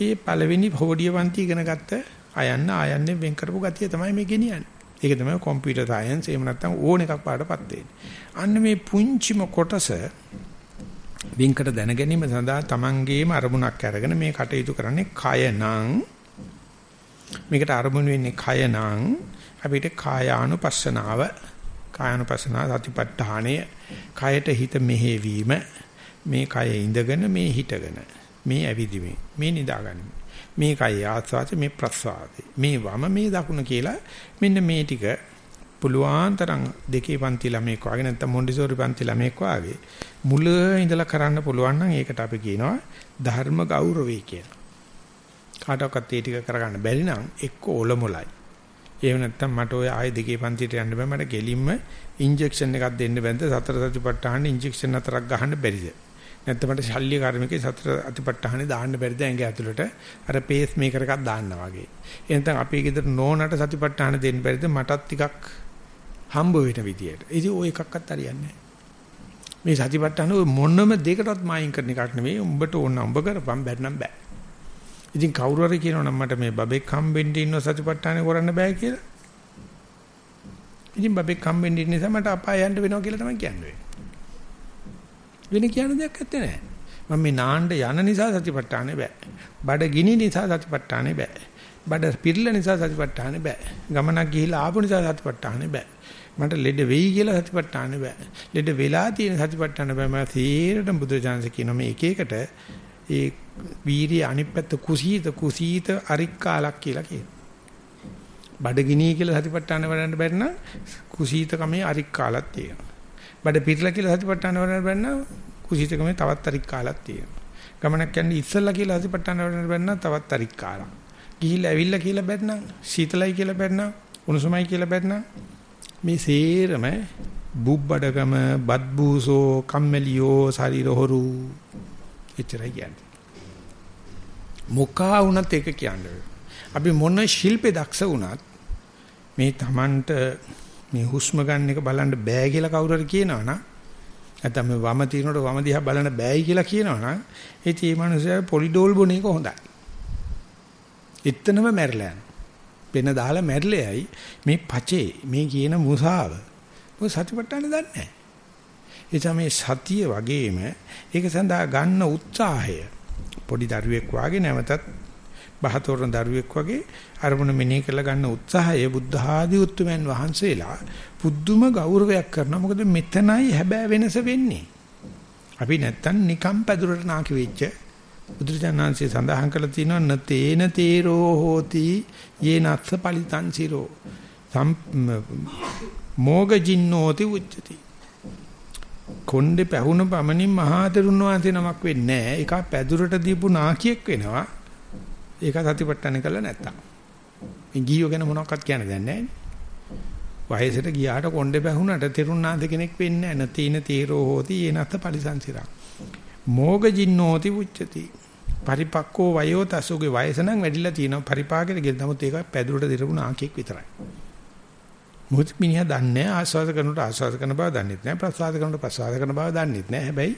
ඒ පළවෙනි හොඩිය පන්ති ඉගෙන ගත්ත අයන්න ආයන්නේ වෙන් කරපු ගතිය තමයි මේ ගෙනියන්නේ. ඒක තමයි කම්පියුටර් සයන්ස් එහෙම නැත්නම් ඕන එකක් පාඩපත් වෙන්නේ. අන්න මේ පුංචිම කොටස වින්කට දැන ගැනීම සඳහා තමන්ගේම අරමුණක් අරගෙන මේ කටයුතු කරන්නේ කය නං මේකට අරමුණු වෙන්නේ කය නං අපිට කායානුපස්සනාව කායානුපස්සනාව සතිපට්ඨානය කයට හිත මෙහෙවීම මේ කය ඉඳගෙන මේ හිටගෙන මේ ඇවිදිමේ මේ නිදාගනිමි මේ කය ආස්වාද මේ ප්‍රස්වාද මේ වම මේ දකුණ කියලා මෙන්න මේ ටික පුළුවන් තරම් දෙකේ පන්ති ළමෙක් වගේ නැත්නම් මොන්ඩිසෝරි පන්ති ළමෙක් වගේ මුල ඉඳලා කරන්න පුළුවන් නම් ඒකට අපි කියනවා ධර්ම ගෞරවය කියලා. කාටවත් ඒ ටික කරගන්න බැරි නම් එක්ක ඔලොමලයි. එහෙම නැත්නම් මට ඔය ආයෙ දෙකේ පන්තියට යන්න බෑ මට ගෙලින්ම ඉන්ජෙක්ෂන් එකක් දෙන්න බැන්ද සතර සතිපට්ඨාන ඉන්ජෙක්ෂන් හතරක් ගහන්න බැරිද? නැත්නම් මට ශල්‍ය කර්මිකේ සතර අතිපට්ඨානේ දාන්න බැරිද ඇඟ ඇතුළට අර පේස් මේකර් එකක් දාන්න වගේ. එහෙනම් අපි ගෙදර නෝනට සතිපට්ඨාන දෙන්න බැරිද මටත් ටිකක් හම්බ වෙන විදියට. ඉතින් ওই එකක්වත් හරියන්නේ මේ සතිපට්ඨාන ඔය මොනම දෙයකටවත් මායින් කරන එකක් නෙවෙයි. උඹට ඕන උඹ කරපම් බැන්නම් බෑ. ඉතින් කවුරු හරි කියනවා නම් මට මේ බබෙක් හම්බෙන්න ඉන්න සතිපට්ඨාන කරන්න බෑ කියලා. ඉතින් බබෙක් හම්බෙන්න ඉන්න නිසා මට අපාය යන්න වෙනවා කියලා තමයි කියන්නේ. වෙන කියන දෙයක් ඇත්තේ නැහැ. මම මේ නාන්න යන නිසා සතිපට්ඨානේ බෑ. බඩ ගිනි නිසා සතිපට්ඨානේ බෑ. බඩ පිරල නිසා සතිපට්ඨානේ බෑ. ගමනක් ගිහිලා ආපු නිසා සතිපට්ඨානේ බෑ. මට ලෙඩ වෙයි කියලා සතිපට්ඨානේ බෑ. ලෙඩ වෙලා තියෙන සතිපට්ඨාන බෑ. මම තීරණ බුදුචාන්ස කියන මේ එක එකට ඒ වීර්ය අනිත් පැත්ත කුසීත කුසීත අරික්කාලක් කියලා කියනවා. බඩගිනී කියලා සතිපට්ඨාන වඩන්න බැරි නම් කුසීතකමේ අරික්කාලක් තියෙනවා. බඩ පිරලා කියලා සතිපට්ඨාන වඩන්න බැරි නම් කුසීතකමේ තවත් අරික්කාලක් තියෙනවා. ගමනක් යන්නේ ඉස්සල්ලා කියලා සතිපට්ඨාන වඩන්න බැරි නම් තවත් අරික්කාලක්. ගිහිල්ලා ඇවිල්ලා කියලා බැරි නම් සීතලයි කියලා බැරි නම් උණුසුමයි කියලා බැරි නම් මේ සේරම බුබ්බඩගම බද්බූසෝ කම්මැලියෝ ශරීර හොරු එච්චරයි කියන්නේ. මොකා වුණත් ඒක කියන්නේ. අපි මොන ශිල්පේ දක්ෂ වුණත් මේ Tamanට මේ හුස්ම ගන්න එක බලන්න බෑ කියලා කවුරු හරි කියනවනම් නැත්නම් මේ වම තිනකොට වම දිහා බලන්න බෑයි කියලා කියනවනම් ඒ තී මනුස්සයා පොලිඩෝල් බොන එක හොඳයි. එතනම මැරලා යනවා. පෙන දාලා මැරලෙයි මේ පචේ මේ කියන මුසාව. මොකද සතිපට්ඨාන දන්නේ නැහැ. ඒ මේ සතිය වගේම ඒක සඳහා ගන්න උත්සාහය පොඩි දරුවෙක් වාගේ නැවතත් බහතෝරන දරුවෙක් වගේ අරමුණ මෙනෙහි කරලා ගන්න උත්සාහය බුද්ධ ආදී උතුමන් වහන්සේලා පුදුම ගෞරවයක් කරනවා මොකද මෙතනයි හැබෑ වෙනස වෙන්නේ අපි නැත්තම් නිකම් පැදුරට නාකි වෙච්ච බුදුරජාණන්සේ සඳහන් කරලා තියෙනවා නතේන තේරෝ හෝති යේනත්ස පලිතං සිරෝ මෝගජින්නෝති උච්චති කොණ්ඩේ පැහුණ පමණින් මහා තෙරුන් වහන්සේ නමක් වෙන්නේ නැහැ. ඒක පැදුරට දීපු නාකියෙක් වෙනවා. ඒක සතිපට්ඨාන කළා නැත්තම්. මේ ගියෝ ගැන මොනවක්වත් කියන්න දෙයක් නැහැ. වයසට ගියාට කොණ්ඩේ පැහුණට තෙරුණාන්ත කෙනෙක් වෙන්නේ නැහැ. නතීන තීරෝ හෝති ඒනත් පරිසංසිරා. මෝගජින්නෝති උච්චති. පරිපක්කෝ වයෝ තසුගේ වයස නම් වැඩිලා තියෙනවා පරිපාකෙට ගිහින් නමුත් ඒක පැදුරට දිරපු නාකියෙක් විතරයි. මොකද මිනිහා දන්නේ ආස්වාද කරනකොට ආස්වාද කරන බව දන්නෙත් නැහැ ප්‍රසවාද කරනකොට ප්‍රසවාද කරන බව දන්නෙත් නැහැ හැබැයි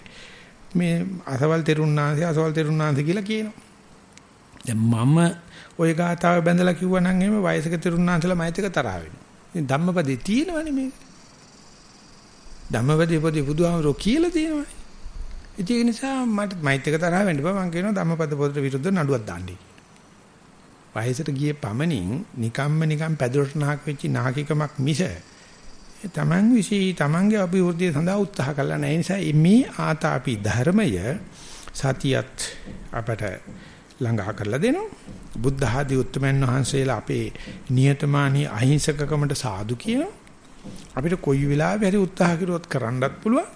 මේ අසවල් තෙරුණාංශය අසවල් තෙරුණාංශ කියලා කියනවා දැන් මම ওই ගාතාව බැඳලා කිව්වනම් එහෙම වයසක තෙරුණාංශලා මෛත්‍රික තරහ වෙනවා. ඉතින් ධම්මපදේ තියෙනවනේ මේක. ධම්මපදේ පොතේ බුදුහාමරෝ කියලා තියෙනවනේ. ඉතින් ඒ නිසා මට මෛත්‍රික තරහ වෙන්න බෑ. මම කියනවා ධම්මපද පොතට විරුද්ධ නඩුවක් දාන්නයි වයසට ගියේ පමණින් නිකම්ම නිකම් පැදුරට නහක් වෙච්ච නාකිකමක් මිස තමන් විශ්ී තමන්ගේ අභිවෘද්ධිය සඳහා උත්සාහ කළා. නැහැ. නිසා මේ ආතාපි ධර්මය සතියත් අපට ළඟා කරලා දෙනවා. බුද්ධ ආදී උත්තමයන් වහන්සේලා අපේ නියතමානී අහිංසකකමට සාදු කියනවා. අපිට කොයි වෙලාවෙ හරි උත්සාහ කරුවොත් කරන්නත් පුළුවන්.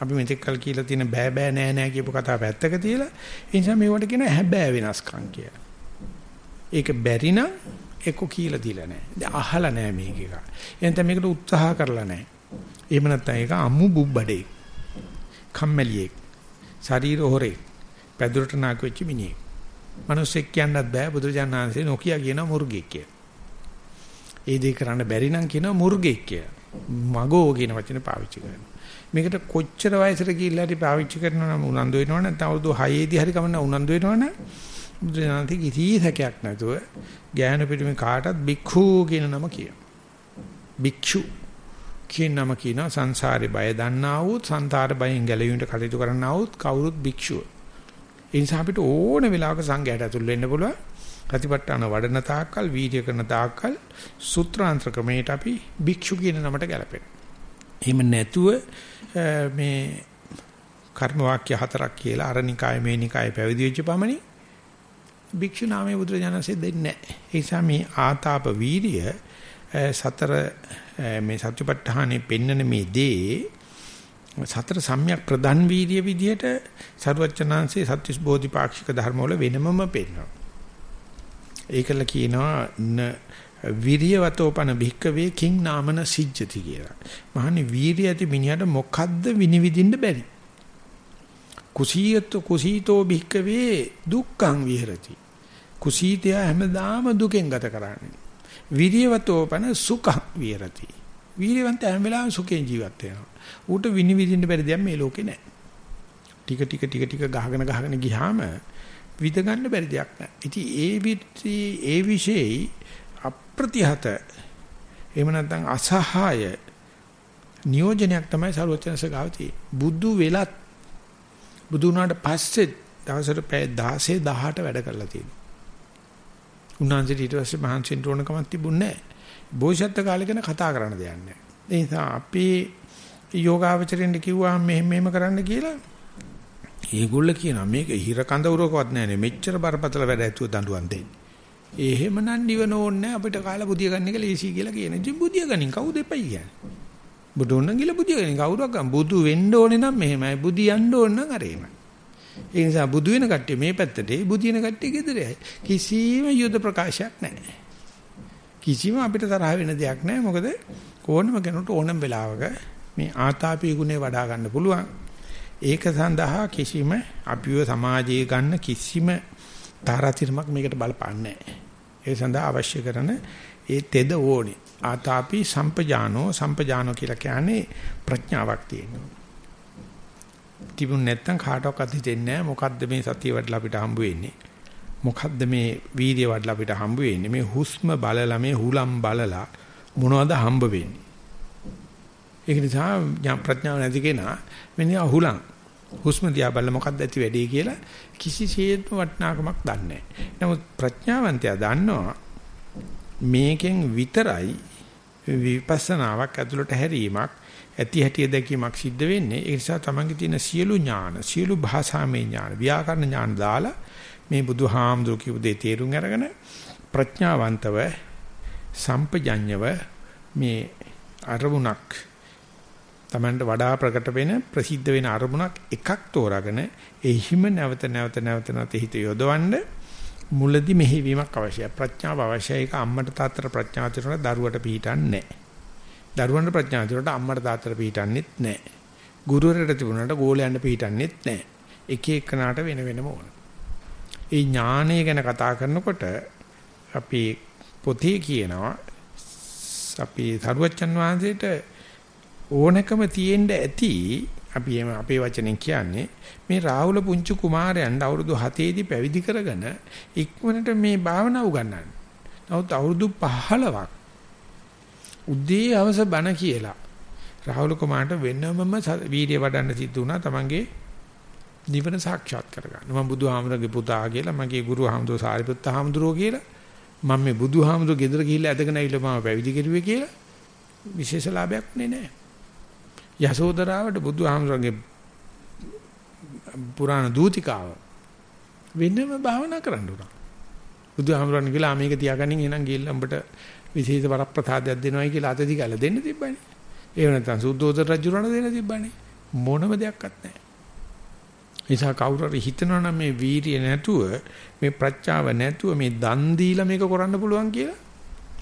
අපි මෙතෙක් කල් කියලා තියෙන බෑ බෑ නෑ නෑ කියපු කතාව පැත්තක තියලා ඒ නිසා මේවට කියන හැබෑ වෙනස්කම් කියලා. ඒක බැරි නම් එක්ක කියලා දීලා නැහැ. දැන් අහලා නැහැ මේක එක. එහෙනම් මේකට උත්සාහ කරලා නැහැ. එහෙම නැත්නම් ඒක අමු බුබ්බඩේ. කම්මැලියෙක්. ශරීර හොරේ. පැදුරට නාක වෙච්ච මිනිහෙක්. මිනිස්සෙක් කියන්නත් බෑ බුදුරජාණන් වහන්සේ නොකිය කියන මුර්ගෙක් කියලා. ඒ දේ කරන්න බැරි නම් කියනවා මුර්ගෙක් කියලා. මගෝ කියන වචනේ පාවිච්චි කරනවා. මේකට කොච්චර වයසට ගිහිල්ලා හරි පාවිච්චි කරනවා නම් උනන්දු වෙනවනම් නැත්නම් අවුරුදු 6 දී හරි කමන්න උනන්දු වෙනවනම් බුදුරජාණන්ති කිසි සැකයක් නැතුව ඥාන පිටුමේ කාටත් බික්ඛු කියන නම කියන. භික්ෂු කියන නම කියන සංසාරේ බය දන්නා වූ සංසාර බයෙන් ගැලවීමට කටයුතු කරන්නා වූ කවුරුත් භික්ෂුව. ඒ නිසා අපිට ඕන වෙලාවක සංඝයාට ඇතුල් වෙන්න පුළුවන්. ප්‍රතිපත්තන වඩන තාක්කල් වීර්ය කරන තාක්කල් සූත්‍රාන්තර ක්‍රමයට අපි භික්ෂු කියන නමට ගැලපෙනවා. එහෙම නැතුව මේ කර්ම වාක්‍ය හතරක් කියලා අරනිකාය මේනිකාය පැවිදි වෙච්ච පමණින් භික්ෂු නාමයේ බුදුරජාණන්සේ දෙන්නේ නැහැ. ඒ නිසා මේ ආතාප වීර්ය සතර මේ සත්‍යපට්ඨානේ පෙන්නන මේ දේ සතර සම්‍යක් ප්‍රධාන වීර්ය විදියට සරුවචනාංශේ සත්‍විස් බෝධිපාක්ෂික ධර්ම වල වෙනමම පෙන්වනවා. ඒකල කියනවා විරියවතෝපන භික්කවේ කිං නාමන සිජ්ජති කියලා. මහනි වීර්ය ඇති මිනිහට මොකද්ද විනිවිදින්න බැරි. කුසීයත් කුසීතෝ භික්කවේ දුක්ඛං විහෙරති. කුසීතය හැමදාම දුකෙන් ගත කරන්නේ. විරියවතෝපන සුඛං විහෙරති. වීරවන්ත හැම වෙලාවෙම සුඛෙන් ජීවත් වෙනවා. ඌට විනිවිදින්න බැරි දෙයක් මේ ලෝකේ නැහැ. ටික ටික ටික ටික ගහගෙන ගහගෙන ගියාම විද ගන්න බැරි දෙයක් නැහැ. ඉතින් ඒ විත්‍රි ඒ විශේෂයි අප්‍රතිහත එහෙම නැත්නම් අසහාය නියෝජනයක් තමයි සරුවචනස ගාව තියෙන්නේ. බුදු වෙලත් බුදු වුණාට පස්සේ දවසට පැය 16 18 වැඩ කරලා තියෙනවා. උන්වහන්සේට ඊට පස්සේ මහන්සියෙන් ඕනකමක් තිබුණේ නැහැ. බෝසත්ත්ව කාලේ ගැන කතා කරන්න දෙයක් නැහැ. ඒ නිසා අපි යෝගාවචරෙන්ද කිව්වහම මෙහෙම මෙහෙම කරන්න කියලා ඒගොල්ල කියනවා මේක හිර කඳ උරකවත් නැහැ මෙච්චර බරපතල වැඩ ඇතුව දඬුවම් දෙන්නේ. එහෙමනම් නිවන ඕනේ අපිට කාලා බුදිය ගන්න එක ලේසි කියලා කියන. ඉතින් බුදිය ගනින් කවුද එපයි කියන්නේ. බුදුන් නම් ගිල බුදිය ගනින් කවුරක් ගන්න බුදු වෙන්න ඕනේ නම් මෙහෙමයි බුදියන්න ඕන නම් අර එහෙමයි. ඒ නිසා බුදු වෙන කට්ටිය මේ පැත්තට බුදින කට්ටිය ගෙදරයි. කිසිම යුද ප්‍රකාශයක් නැහැ. කිසිම අපිට තරහ වෙන දෙයක් නැහැ. මොකද ඕනම කෙනෙකුට ඕනම වෙලාවක මේ ආතාපී ගුණේ වඩා ගන්න පුළුවන්. ඒක සඳහා කිසිම අපිව සමාජයේ ගන්න කිසිම තාරාතිරමක් මේකට බලපාන්නේ නැහැ. ඒ සඳහා අවශ්‍ය කරන ඒ තෙද ඕනේ. ආතාපි සම්පජානෝ සම්පජානෝ කියලා කියන්නේ ප්‍රඥාවක් තියෙනවා. තිබුණ නැත්නම් කාටවත් හිතෙන්නේ නැහැ මොකද්ද මේ සතිය වඩලා අපිට හම්බ වෙන්නේ. මොකද්ද මේ වීර්ය වඩලා අපිට හම්බ වෙන්නේ. මේ හුස්ම බලලා මේ හුලම් බලලා මොනවද හම්බ වෙන්නේ. ඒක නිසා ප්‍රඥාව නැති කෙනා මෙන්න අහුලම් හුස්ම දිහා බලලා මොකක්ද ඇති වෙන්නේ කියලා කිසිසේත්ම වටිනාකමක් දන්නේ නැහැ. නමුත් ප්‍රඥාවන්තයා දන්නවා මේකෙන් විතරයි විපස්සනාවක් ඇතුළට හැරීමක් ඇති හැටි දැකීමක් සිද්ධ වෙන්නේ ඒ නිසා තමන්ගේ තියෙන සියලු ඥාන සියලු භාෂාමය ඥාන ව්‍යාකරණ ඥාන දාලා මේ බුදුහාමුදුරු කියපු දේ තේරුම් අරගෙන ප්‍රඥාවන්තව සම්පජඤ්ඤව මේ අරමුණක් තමන්ට වඩා ප්‍රකට වෙන ප්‍රසිද්ධ වෙන අරමුණක් එකක් තෝරාගෙන එහිම නැවත නැවත නැවත නැවත හිත යොදවන්න මුලදි මෙහෙවීමක් අවශ්‍යයි ප්‍රඥාව අවශ්‍යයි ඒක අම්මට තාත්තට ප්‍රඥාව තිබුණා දරුවට පිටින්නේ නැහැ දරුවන්ට ප්‍රඥාව තිබුණාට අම්මට තාත්තට පිටින්නෙත් නැහැ. ගුරුවරට තිබුණාට ගෝලයන්ට පිටින්නෙත් නැහැ. එක එකනාට වෙන වෙනම ඕන. ඒ ඥානය ගැන කතා කරනකොට අපි පොතේ කියනවා අපේ සරුවච්චන් වහන්සේට ඕනකම තියෙන්න ඇති අපි එහෙම අපේ වචනෙන් කියන්නේ මේ රාහුල පුංචි කුමාරයන් අවුරුදු 7 දී පැවිදි කරගෙන ඉක්මනට මේ භාවනාව උගන්වන්නේ. නමුත් අවුරුදු 15ක් උදේ හවස බණ කියලා රාහුල කුමාරට වෙනමම වීර්ය වඩන්න සිද්ධ වුණා තමන්ගේ නිවන සාක්ෂාත් කරගන්න. මම බුදුහාමුදුරගේ පුතා කියලා මගේ ගුරු හාමුදුර සාරිපුත්ත හාමුදුරුවෝ කියලා මම මේ බුදුහාමුදුර ගෙදර ගිහිල්ලා ඇදගෙන ඇවිල්ලා මම පැවිදි කෙරුවේ කියලා විශේෂ ලාභයක් නේ නැහැ. යසෝදරාවට බුදුහාමුදුරගේ පුරාණ දූතිකාව වෙනම භාවනා කරන්න උනා. බුදුහාමුදුරන් කියලා මේක තියාගනින් එහෙනම් ගිහිල්ලා උඹට විශේෂ වරප්‍රසාදයක් දෙනවයි කියලා අතදි ගාලා දෙන්න තිබ්බනේ. ඒව නැත්නම් සුද්ධෝදර රජුරණ දෙන්න තිබ්බනේ. මොනම දෙයක්වත් නැහැ. නිසා කවුරු හරි හිතනවා නම් මේ වීරිය නැතුව මේ ප්‍රඥාව නැතුව මේ දන් දීලා මේක කරන්න පුළුවන් කියලා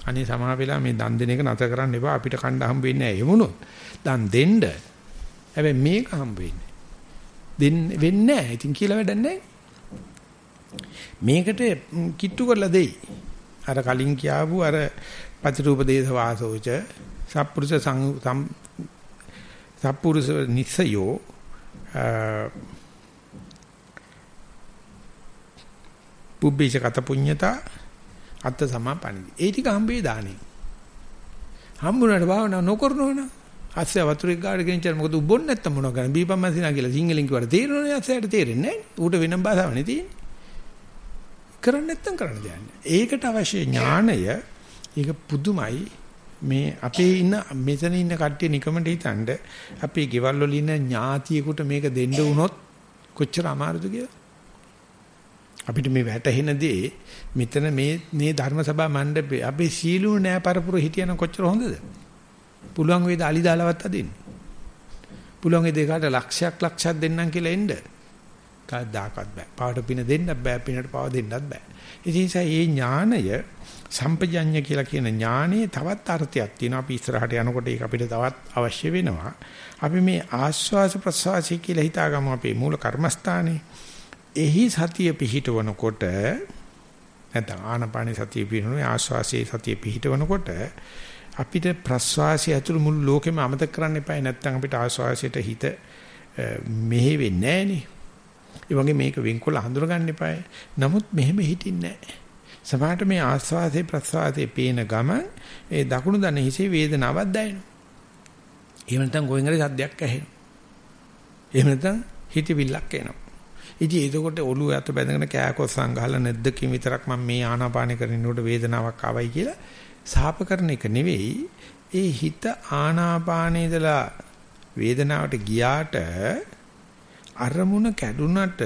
අනේ සමහර වෙලාව මේ දන් දෙන එක නැතර කරන්න එපා අපිට කණ්ඩ හම්බ වෙන්නේ නැහැ. එමුණොත් දන් දෙන්න. හැබැයි මේක හම්බ වෙන්නේ දෙන්න වෙන්නේ නැහැ. ඉතින් කියලා වැඩක් නැහැ. මේකට කිට්ටු කරලා දෙයි. අර කලින් කියාවු අර පතිරූප දේශ වාසෝච සප්පුරුෂ සප්පුරුෂ නිසයෝ පුබ්බේච කත පුඤ්ඤතා අත්ත සමාපණිදි. ඒ ටික හම්බේ දානේ. හම්බුනට භාවනා නොකරනවන අස්සය වතුරේ ගාඩ ගෙනිච්චර මොකද උබොන්න නැත්තම් මොනව කරන්නේ බීපම් මැසිනා කියලා සිංහලෙන් කිව්වට තේරෙනවනේ අස්සයට තේරෙන්නේ නැහැ. ඌට වෙනම භාෂාවනේ තියෙන්නේ. කරන්නේ නැත්තම් කරන්න දෙයක් ඒකට අවශ්‍ය ඥාණය ඒක පුදුමයි මේ අපේ ඉන්න මෙතන ඉන්න කට්ටිය නිකමට හිතනද අපේ ගෙවල් වල ඉන්න ඥාතියෙකුට මේක දෙන්න වුණොත් කොච්චර අමාරුද කියලා අපිට මේ වැටහෙන දේ මෙතන මේ මේ ධර්ම සභා මණ්ඩපේ අපේ සීලු නෑ පරපුර හිටියනම් කොච්චර හොඳද? පුළුවන් වේද අලි දාලවත් අදින්න. පුළුවන් වේද ඒකට ලක්ෂයක් ලක්ෂයක් දෙන්නම් කියලා එන්න. කවදාකවත් බෑ. පාවට පින දෙන්නත් බෑ පිනට පාව දෙන්නත් බෑ. ඒ නිසා මේ ඥානය සම්පජඤ්ඤ කියලා කියන ඥානයේ තවත් අර්ථයක් තියෙනවා. අපි ඉස්සරහට යනකොට ඒක අපිට තවත් අවශ්‍ය වෙනවා. අපි මේ ආස්වාස ප්‍රසවාසය කියලා හිතාගමු අපේ මූල කර්මස්ථානේ. එහි සතිය පිහිටවනකොට නැත්නම් ආනපාන සතිය පිහිටවන ආශ්වාසයේ සතිය පිහිටවනකොට අපිට ප්‍රශ්වාසය ඇතුළු මුළු ලෝකෙම අමතක කරන්න එපා නැත්නම් අපිට ආශ්වාසයට හිත මෙහෙ වෙන්නේ නැහනේ. ඒ වගේ මේක වෙන්කොල්ල හඳුනගන්න එපා. නමුත් මෙහෙම හිටින්නේ නැහැ. සමහරට මේ ආස්වාසේ ප්‍රස්වාසේ පේන ගම ඒ දකුණු දන හිසේ වේදනාවක් දැනෙනවා. එහෙම නැත්නම් ගෝවෙන් හරි සද්දයක් ඇහෙනවා. එහෙම නැත්නම් හිතවිල්ලක් එනවා. ඉතින් එතකොට ඔළුව ඇත බැඳගෙන කෑකොස්සන් ගහලා නැද්දකින් විතරක් මම මේ ආනාපාන කරනකොට වේදනාවක් ආවයි කියලා සාප කරන එක නෙවෙයි ඒ හිත ආනාපානේදලා වේදනාවට ගියාට අරමුණ කැඩුනට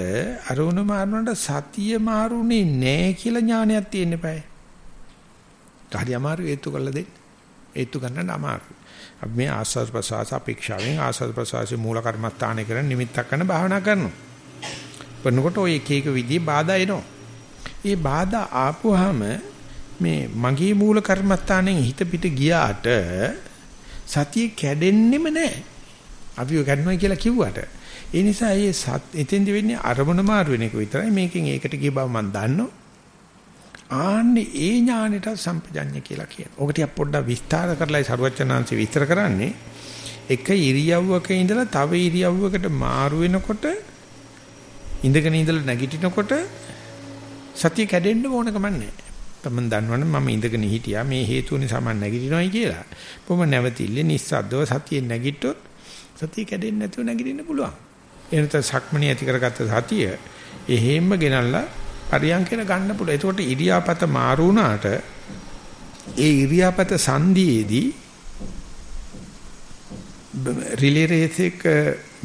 අරමුණ මාරුනට සතිය මාරුනේ නෑ කියලා ඥානයක් තියෙන්න eBay. හරි අමාරු ඒත්තු කළා දෙන්න. ඒත්තු ගන්න අමාරු. අපි මේ ආස්වාද ප්‍රසවාස අපේක්ෂාවෙන් ආස්වාද ප්‍රසවාසයේ මූල කර්මස්ථානය කරන නිමිත්තක් කරන භාවනා කරනවා. කරනකොට ওই එක එක විදිහේ බාධා එනවා. ඒ බාධා ආපුවාම මේ මගේ මූල කර්මස්ථානෙන් හිත පිට ගියාට සතිය කැඩෙන්නෙම නැහැ. අපි ගන්නවා කියලා කිව්වට. ඒ නිසා මේ සත් එතෙන්දි වෙන්නේ අරමුණ මාරු වෙන එක විතරයි. මේකෙන් ඒකට ගිය බව මම දන්නවා. ආන්නේ ඒ ඥානෙට සම්පජඤ්ඤ කියලා කියනවා. ඔක ටිකක් පොඩ්ඩක් විස්තර කරලායි සරුවචනාංශي විස්තර කරන්නේ. එක ඉරියව්වක ඉඳලා තව ඉරියව්වකට මාරු වෙනකොට ඉඳගෙන ඉඳලා නැගිටිනකොට සතිය කැඩෙන්න ඕන කමක් නැහැ. තමන් දන්නවනේ මම ඉඳගෙන හිටියා මේ හේතුව නිසා මම නැගිටිනවයි කියලා. කොහොම නැවතිල්ලේ නිස්සද්දව සතිය නැගිට්ටොත් සතිය කැඩෙන්නේ නැතුව නැගිටින්න පුළුවන්. එනත සක්මණේ ඇති කරගත්ත සතිය එහෙම්ම ගෙනල්ලා පරියන්කේන ගන්න පුළුවන්. එතකොට ඉරියාපත මාරු වුණාට ඒ ඉරියාපත සංදීයේදී රිලේ රේස් එක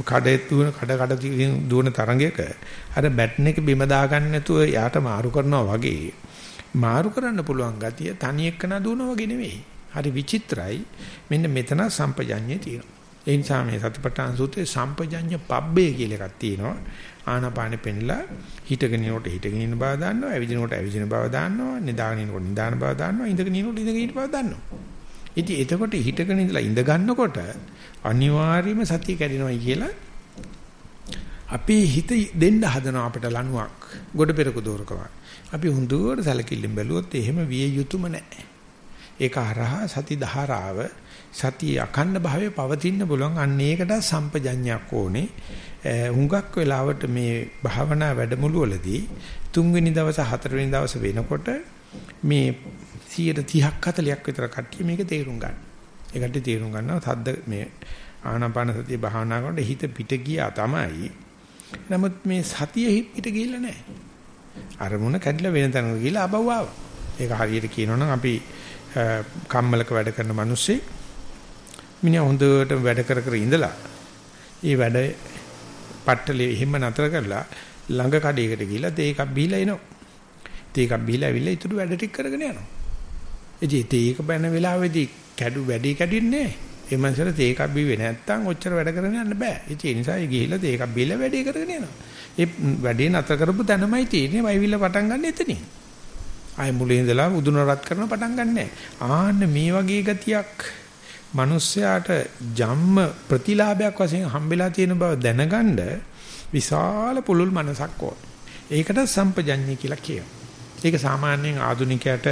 කඩේ දුවන කඩ කඩ දුවන තරඟයක අර බැටන් එක බිම දාගන්න නැතුව යාට මාරු කරනවා වගේ මාරු කරන්න පුළුවන් ගතිය තනි එක්කන දුවනවා වගේ නෙවෙයි. හරි විචිත්‍රයි. මෙන්න මෙතන සම්පජඤ්ඤය තියෙනවා. ඒ නිසා මේ සතිපට්ඨාන සූත්‍රයේ සම්පජඤ්ඤ පබ්බේ කියලා එකක් තියෙනවා. ආනාපානෙ පෙන්ලා හිටගෙන ඉනකොට හිටගෙන ඉන්න බව දාන්නවා, ඇවිදිනකොට ඇවිදින බව දාන්නවා, නිදාගෙන ඉනකොට නිදාන බව දාන්නවා, ඉඳගෙන ඉනකොට ඉඳගෙන ඉන්න බව දාන්නවා. ඉතින් එතකොට හිටගෙන ඉඳලා ඉඳ ගන්නකොට අනිවාර්යයෙන්ම සතිය කැඩෙනවයි කියලා අපි හිත දෙන්න හදනවා අපිට ලණුවක් ගොඩ පෙරක දෝරකම. අපි හුදුවට සැලකිල්ලෙන් බැලුවොත් එහෙම විය යුතුම නැහැ. ඒක හරහා සති ධාරාව සතිය අඛණ්ඩ භාවයේ පවතින්න පුළුවන් අන්න ඒකට සම්පජඤ්ඤයක් ඕනේ. හුඟක් වෙලාවට මේ භාවනා වැඩමුළු වලදී තුන්වෙනි දවස් හතරවෙනි දවස් වෙනකොට මේ 30ක් 40ක් විතර කට්ටිය මේක තේරුම් ගන්න. ඒ කට්ටිය තේරුම් ගන්නවා සද්ද මේ ආනාපාන සතිය භාවනා කරනකොට හිත පිට ගියා තමයි. නමුත් මේ සතිය පිට ගිහිල්ලා නැහැ. අරමුණ කැඩලා වෙන තැනකට ගිහිල්ලා ආපහු ආවා. ඒක හරියට කියනවනම් අපි කම්මලක වැඩ කරන මිනිස්සේ මිනිහා හොඳට වැඩ කර කර ඉඳලා ඒ වැඩ පට්ටලේ එහෙම නතර කරලා ළඟ කඩේකට ගිහිල්ලා තේ එකක් බීලා එනවා. තේ එකක් බීලා ඇවිල්ලා ඊටු වැඩ ටික කරගෙන යනවා. ඉතින් තේ එක බැන වෙලාවේදී කැඩු වැඩි කැඩින්නේ ඒ මනසට තේ එකක් බීවේ නැත්තම් ඔච්චර වැඩ කරගෙන යන්න බෑ. ඒ නිසා ඒ ගිහිල්ලා තේ එකක් බීලා වැඩේ කරගෙන යනවා. ඒ වැඩේ නතර කරපු තැනමයි තියෙන්නේ වයිවිල්ල පටන් ගන්න එතනින්. ආය මුලින් ඉඳලා උදුන රත් කරන පටන් ගන්නෑ. ආන්න මේ වගේ ගතියක් මිනිස්යාට ජම්ම ප්‍රතිලාභයක් වශයෙන් හම්බෙලා තියෙන බව දැනගන්න විශාල පුළුල් මනසක් ඕන. ඒකට සම්පජඤ්ඤය කියලා කියනවා. ඒක සාමාන්‍යයෙන් ආධුනිකයට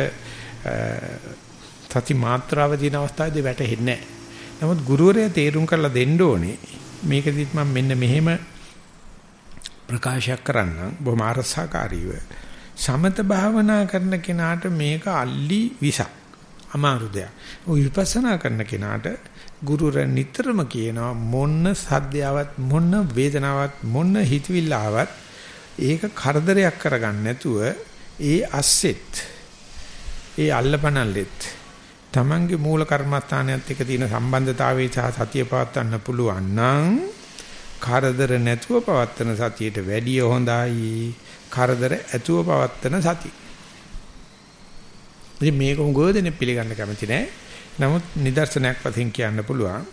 සති මාත්‍රාව දින අවස්ථාවේදී වැටහෙන්නේ නැහැ. නමුත් ගුරුවරයා තේරුම් කරලා දෙන්න ඕනේ මේකදිත් මම මෙන්න මෙහෙම ප්‍රකාශයක් කරන්නම් බොහොම අරසකාරීව. සමත භාවනා කරන කෙනාට මේක අල්ලි විසක්. අමාරු දෙයක්. ඔය විපස්සනා කරන කෙනාට ගුරුරන් නිතරම කියනවා මොන්න සද්දයාවත් මොන්න වේදනාවක් මොන්න හිතවිල්ලාවක් ඒක කරදරයක් කරගන්න නැතුව ඒ අස්සෙත් ඒ අල්ලපනල්ලෙත් තමන්ගේ මූල කර්මස්ථානයත් එක්ක තියෙන සම්බන්ධතාවයේ සහ සතිය පවත්වන්න පුළුවන් නම් කරදර නැතුව පවත්වන සතියට වැඩිය හොඳයි කරදර ඇතුව පවත්වන සතිය ඉතින් මේක උගෝදෙනේ පිළිගන්න කැමති නෑ. නමුත් නිදර්ශනයක් වශයෙන් කියන්න පුළුවන්.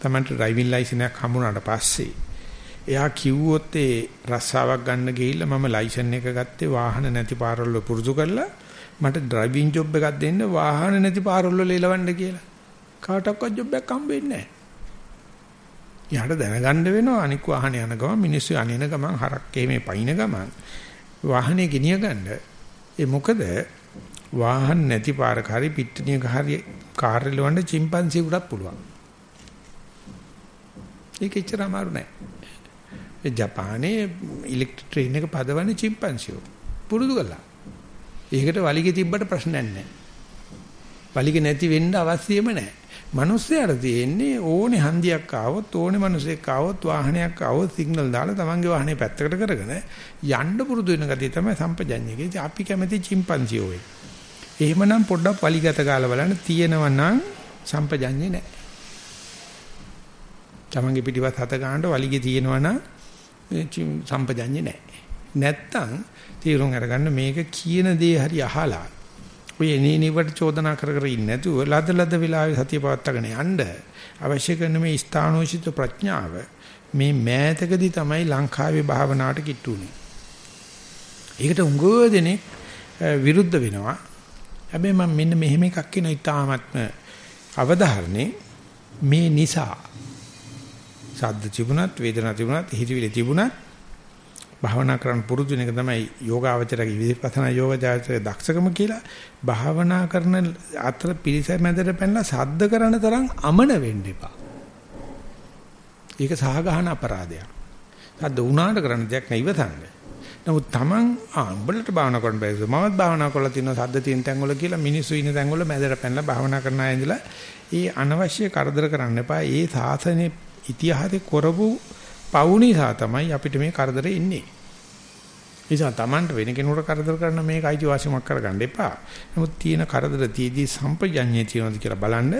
Tamanට ඩ්‍රයිවිං ලයිසන් එකක් හම්බුනාට පස්සේ එයා කිව්වොත් ඒ රස්සාවක් ගන්න ගිහිල්ලා මම ලයිසන් එක ගත්තේ වාහන නැති පාරවල පුරුදු කරලා මට ඩ්‍රයිවිං ජොබ් එකක් දෙන්න වාහන නැති පාරවල ලෙලවන්න කියලා. කාටවත් ජොබ් එකක් හම්බෙන්නේ නැහැ. යාට දැනගන්න වෙනවා අනික් වාහනේ යන ගමන් මිනිස්සු අනින ගමන් හරක් එහෙම පයින් ගමන් වාහනේ ගෙනිය ගන්න ඒ මොකද වාහන නැති පාරක හරි පිට්ටනියක හරි කාර් එලවන්න chimpanzee-කට පුළුවන්. ඒක එච්චර අමාරු නෑ. ඒ ජපානයේ ඉලෙක්ට්‍රික් ට්‍රේන් එක පදවන්නේ chimpanzee. පුරුදු කළා. ඒකට වලිගේ තිබ්බට ප්‍රශ්නයක් නෑ. වලිගේ නැති වෙන්න අවශ්‍යම නෑ. මිනිස්සයාට තියෙන්නේ ඕනේ හන්දියක් ආවොත් ඕනේ මිනිසෙක් ආවොත් වාහනයක් ආවොත් සිග්නල් දාලා තමන්ගේ වාහනේ පැත්තකට කරගෙන යන්න පුරුදු වෙන ගතිය තමයි සම්පජඤ්ඤය. ඉතින් අපි කැමති chimpanzee ඔය. එහෙමනම් පොඩ්ඩක් පලිගත කාලා බලන්න තියෙනවා නම් සම්පජඤ්ඤේ නැහැ. තමන්ගේ පිටිපස්ස හත ගන්නට වලිගේ තියෙනවා නම් සම්පජඤ්ඤේ නැහැ. නැත්තම් තීරුම් අරගන්න මේක කියන දේ හරි අහලා ඔය එනේනේවට චෝදනා කර කර ඉන්නේ නැතුව ලද ලද වෙලාවේ සතිය පවත්වාගෙන යන්න අවශ්‍ය කරන මේ ස්ථානෝචිත ප්‍රඥාව මේ මෑතකදී තමයි ලංකාවේ භාවනාවට කිට්ටුනේ. ඒකට උංගෝ දෙනේ විරුද්ධ වෙනවා. හැබැයි මම මෙන්න මෙහෙම එකක් කියන ඉතාමත්ම අවධාරණේ මේ නිසා සද්ද තිබුණත් වේදනා තිබුණත් හිතවිලි තිබුණත් භාවනා කරන්න පුරුදු වෙන එක තමයි යෝගාවචරගේ විපස්සනා යෝගාචරයේ දක්ෂකම කියලා භාවනා කරන අතර පිළිස මැදට පැනලා සද්ද කරන තරම් අමන වෙන්න එපා. ඒක සහගහන අපරාධයක්. සද්ද උනාට කරන්න දෙයක් නෑ ඉවතන්නේ. නමුත් Taman ආඹලට භාවනා කරන්න බැරිද මමත් භාවනා කරලා තියෙනවා සද්ද තියෙන තැන්වල කියලා මිනිස්සු ඉන්න තැන්වල මැදට පැනලා භාවනා කරන අය ඉඳලා ඒ අනවශ්‍ය කරදර කරන්න එපා ඒ සාසනේ ඉතිහාසයේ කරපු පවුනිසා තමයි අපිට මේ කරදරේ ඉන්නේ. නිසා Tamanට වෙන කෙනෙකුට කරදර කරන මේක අයිතිවාසිකමක් කරගන්න එපා. නමුත් තියෙන කරදර තියේදී සම්පජඤ්ඤය තියෙනවද කියලා බලන්න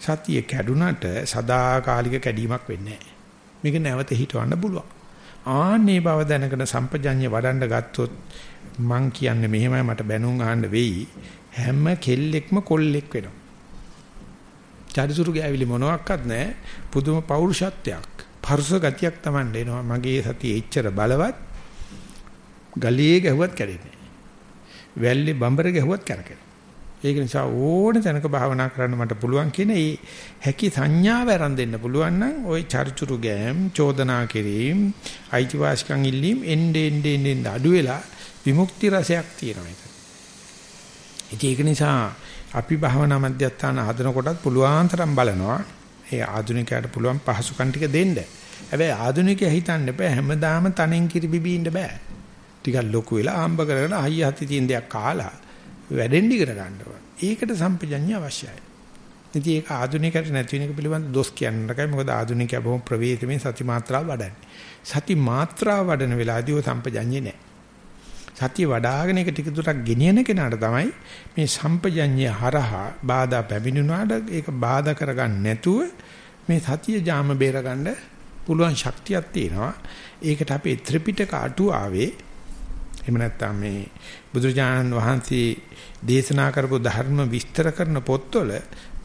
සතිය කැඩුනට සදාකාලික කැඩීමක් වෙන්නේ නැහැ. මේක නැවත හිටවන්න පුළුවන්. ආන්නේ බව දැනගෙන සම්පජඤ්ඤය වඩන්න ගත්තොත් මං කියන්නේ මෙහෙමයි මට බැනුම් අහන්න වෙයි. හැම කෙල්ලෙක්ම කොල්ලෙක් වෙනවා. චරිසුරු ගෑවිලි මොනවත් නැහැ. පුදුම පෞරුෂත්වයක්. පරුස ගතියක් Taman එනවා මගේ සතිය එච්චර බලවත් ගලියේ ගැහුවත් කැඩෙන්නේ වැල්ලේ බඹර ගැහුවත් කරකෙනවා ඒක නිසා ඕන තැනක භාවනා කරන්න මට පුළුවන් කියන ඒ හැකි සංඥාව ආරම්භ දෙන්න පුළුවන් නම් ওই චර්චුරු ගෑම් චෝදනා කිරීම අයිතිවාසිකම් ඉල්ලීම් එnde ende ende අඩු වෙලා විමුක්ති රසයක් තියෙනවා ඒක. ඒක නිසා අපි භාවනා මධ්‍යස්ථාන හදනකොටත් පුළුවන් තරම් බලනවා. ඒ ආධුනිකයාට පුළුවන් පහසුකම් ටික දෙන්න. හැබැයි ආධුනිකයා හිතන්න බෑ හැමදාම තනෙන් කිරි බිබී ඉන්න බෑ. ටිකක් ලොකු වෙලා ආම්බ කරගෙන අයිය හති තියෙන දෙයක් කාලා වැඩෙන්න ඉගෙන ගන්න ඕන. ඒකට සම්පජඤ්ඤය අවශ්‍යයි. ඉතින් ඒක ආධුනිකයට නැති වෙන එක පිළිබඳ දොස් කියන්න රකයි මොකද ආධුනිකයා බොහොම ප්‍රවේශමෙන් සති මාත්‍රාව වඩන්නේ. සති මාත්‍රාව වඩන වෙලාවදී ඔය සම්පජඤ්ඤේ නැහැ. සතිය වඩ아가න එක ටික දුරක් ගෙනියන කෙනාට තමයි මේ සම්පජඤ්ඤය හරහා බාධා පැමිණුණාට ඒක බාධා කරගන්න නැතුව මේ සතිය ජාම බේරගන්න පුළුවන් ශක්තියක් තියෙනවා. ඒකට අපේ ත්‍රිපිටක අටුවාවේ එහෙම නැත්නම් මේ බුදුරජාණන් වහන්සේ දේශනා කරපු ධර්ම විස්තර කරන පොත්වල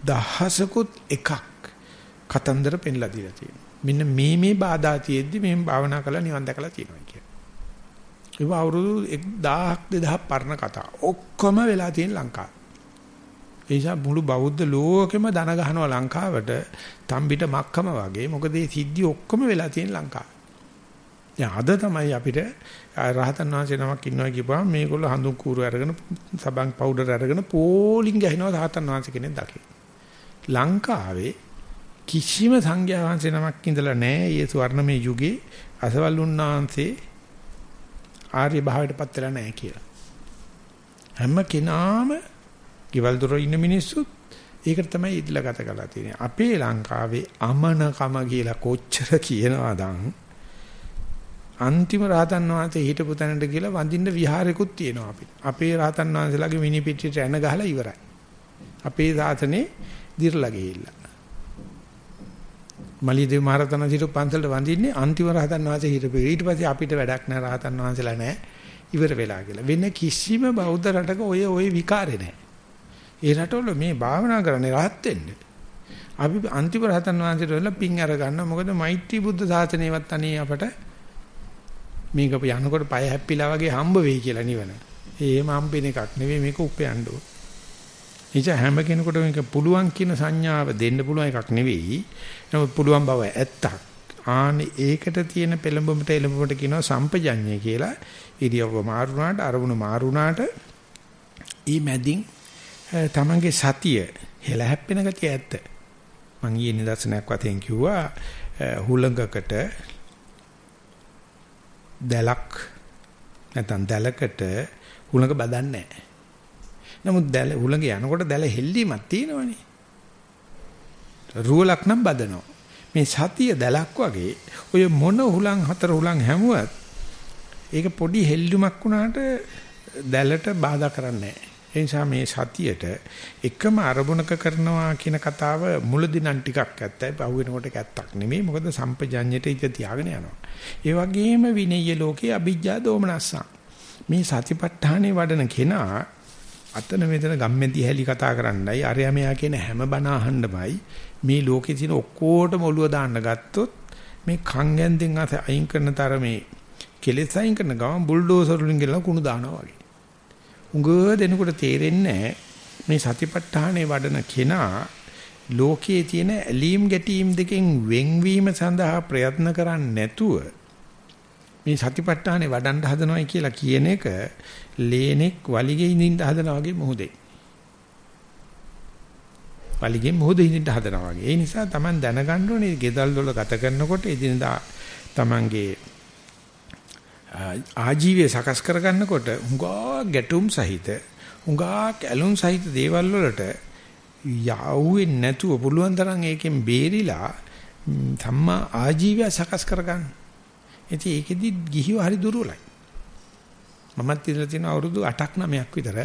දහසකුත් එකක් කතන්දර පෙන්ලා දීලා තියෙනවා. මෙන්න මේ මේ බාධා තියෙද්දි මෙහෙම භාවනා කරලා නිවන් දැකලා තියෙනවා කියන. ඒක අවුරුදු 1000ක් 2000ක් පරණ කතා. ඔක්කොම වෙලා තියෙන ලංකාවේ. ඒ නිසා මුළු බෞද්ධ ලෝකෙම දන ගහනවා ලංකාවට තම්බිට මක්කම වගේ. මොකද මේ සිද්ධි ඔක්කොම වෙලා තියෙන ලංකාවේ. දැන් අද තමයි අපිට රහතන් වහන්සේ නමක් ඉන්නවා කියපුවාම මේගොල්ලෝ හඳුන් කූරු අරගෙන සබන් පවුඩර් අරගෙන පෝලිං ගහනවා රහතන් වහන්සේ කෙනෙක් දකින්න. ලංකාවේ කිසිම සංඝයා වහන්සේ නමක් ඉඳලා නැහැ. ඒ ස්වර්ණමය යුගයේ අසවල් උන්නාන්සේ ආර්ය භාවයටපත් වෙලා නැහැ කියලා. හැම කෙනාම ගෙවල් දොර ඉන්න මිනිස්සුත් ඒකට තමයි ඉදලා ගත කරලා තියෙන්නේ. අපේ ලංකාවේ අමනකම කියලා කොච්චර කියනවාද අන්තිම රහතන් වහන්සේ හිටපු තැනට කියලා වඳින්න විහාරෙකුත් තියෙනවා අපිට. අපේ රහතන් වහන්සේලාගේ මිනි පිටියට එන ගහලා ඉවරයි. අපේ සාසනේ දිර්ලා ගිහිල්ලා. මලියදේව මහරතන සිට පන්සලට වඳින්නේ අන්තිම රහතන් වහන්සේ හිටපු. ඊට පස්සේ අපිට වැඩක් නැහැ රහතන් වහන්සේලා නැහැ. ඉවර වෙලා කියලා. වෙන කිසිම බෞද්ධ රටක ඔය ඔය විකාරේ නැහැ. ඒ රටවල මේ භාවනා කරන්නේ රහත් වෙන්න. අපි අන්තිම රහතන් වහන්සේට වෙලා පින් අර ගන්න මොකද මෛත්‍රී බුද්ධ සාසනයවත් අනේ අපට මේක යනකොට පය හැප්පිලා වගේ හම්බ වෙයි කියලා නිවන. ඒම හම්බෙන එකක් නෙවෙයි මේක උපයන්න ඕන. එනිසා හැම කෙනෙකුටම මේක පුළුවන් කියන සංඥාව දෙන්න පුළුවන් එකක් නෙවෙයි. නමුත් පුළුවන් බව ඇත්තක්. ආනේ ඒකට තියෙන පෙළඹුමට එළඹුමට කියනවා සම්පජඤ්ඤය කියලා. ඉරියව්ව මාරුණාට අරමුණු මාරුණාට ඊ මැදින් තමන්ගේ සතිය හෙල හැප්පෙන ගතිය ඇත්ත. මං ඊයේ නිදර්ශනයක් වශයෙන් කිව්වා හුලඟකට දැලක් නැත්නම් දැලකට හුලඟ බදන්නේ නැහැ. නමුත් දැල හුලඟ යනකොට දැල හෙල්ලීමක් තියෙනවනේ. රුවලක් නම් බදනවා. මේ සතිය දැලක් වගේ ඔය මොන හුලං හතර හුලං හැමුවත් ඒක පොඩි හෙල්ලුමක් වුණාට දැලට බාධා කරන්නේ නැහැ. ඒ නිසා මේ සතියට එකම අරමුණක කරනවා කියන කතාව මුලදී නම් ටිකක් ඇත්තයි පහු වෙනකොට ඒක ඇත්තක් නෙමෙයි මොකද සම්පජඤ්ඤයට ඉත තියාගෙන යනවා. ඒ වගේම විනය්‍ය ලෝකේ අභිජ්ජා දෝමනස්සා. මේ සතිපට්ඨානේ වඩන කෙනා අතන මෙතන ගම්මැදි හැලි කතා කරන්නයි අරයා මෙයා කියන හැම බණ අහන්නමයි මේ ලෝකේ තියෙන ඔක්කොටම ඔළුව දාන්න ගත්තොත් මේ කන් ඇන්දෙන් අයින් කරන තරමේ කෙලෙස් අයින් කරන ගමන් බුල්ඩෝසර් වලින් ගෙලන කුණු දානවා වගේ. උඟ දෙනකොට තේරෙන්නේ මේ සතිපට්ඨානේ වඩන කෙනා ලෝකයේ තියෙන ඇලීම් ගැටීම් දෙකෙන් වෙන්වීම සඳහා ප්‍රයත්න කරන්නේ නැතුව මේ සතිපට්ඨානේ වඩන්න හදනවයි කියලා කියන එක ලේනෙක් වලිගේ ඉඳින්න හදනවා වගේ මොහොතේ. වලිගේ මොහොතේ ඉඳින්න හදනවා වගේ. ඒ නිසා Taman දැනගන්න ඕනේ ගෙදල් වල ගත කරනකොට එදිනදා Tamanගේ ආජීවය සකස් කරගන්නකොට හුඟා ගැටුම් සහිත හුඟා ඇලුම් සහිත දේවල් වලට යවුවෙන්නේ නැතුව පුළුවන් තරම් ඒකෙන් බේරිලා සම්මා ආජීවය සකස් කරගන්න. ඉතින් ඒකෙදි ගිහිව හරි දුර්වලයි. මමත් ඉඳලා තියෙන අවුරුදු 8ක් 9ක් විතර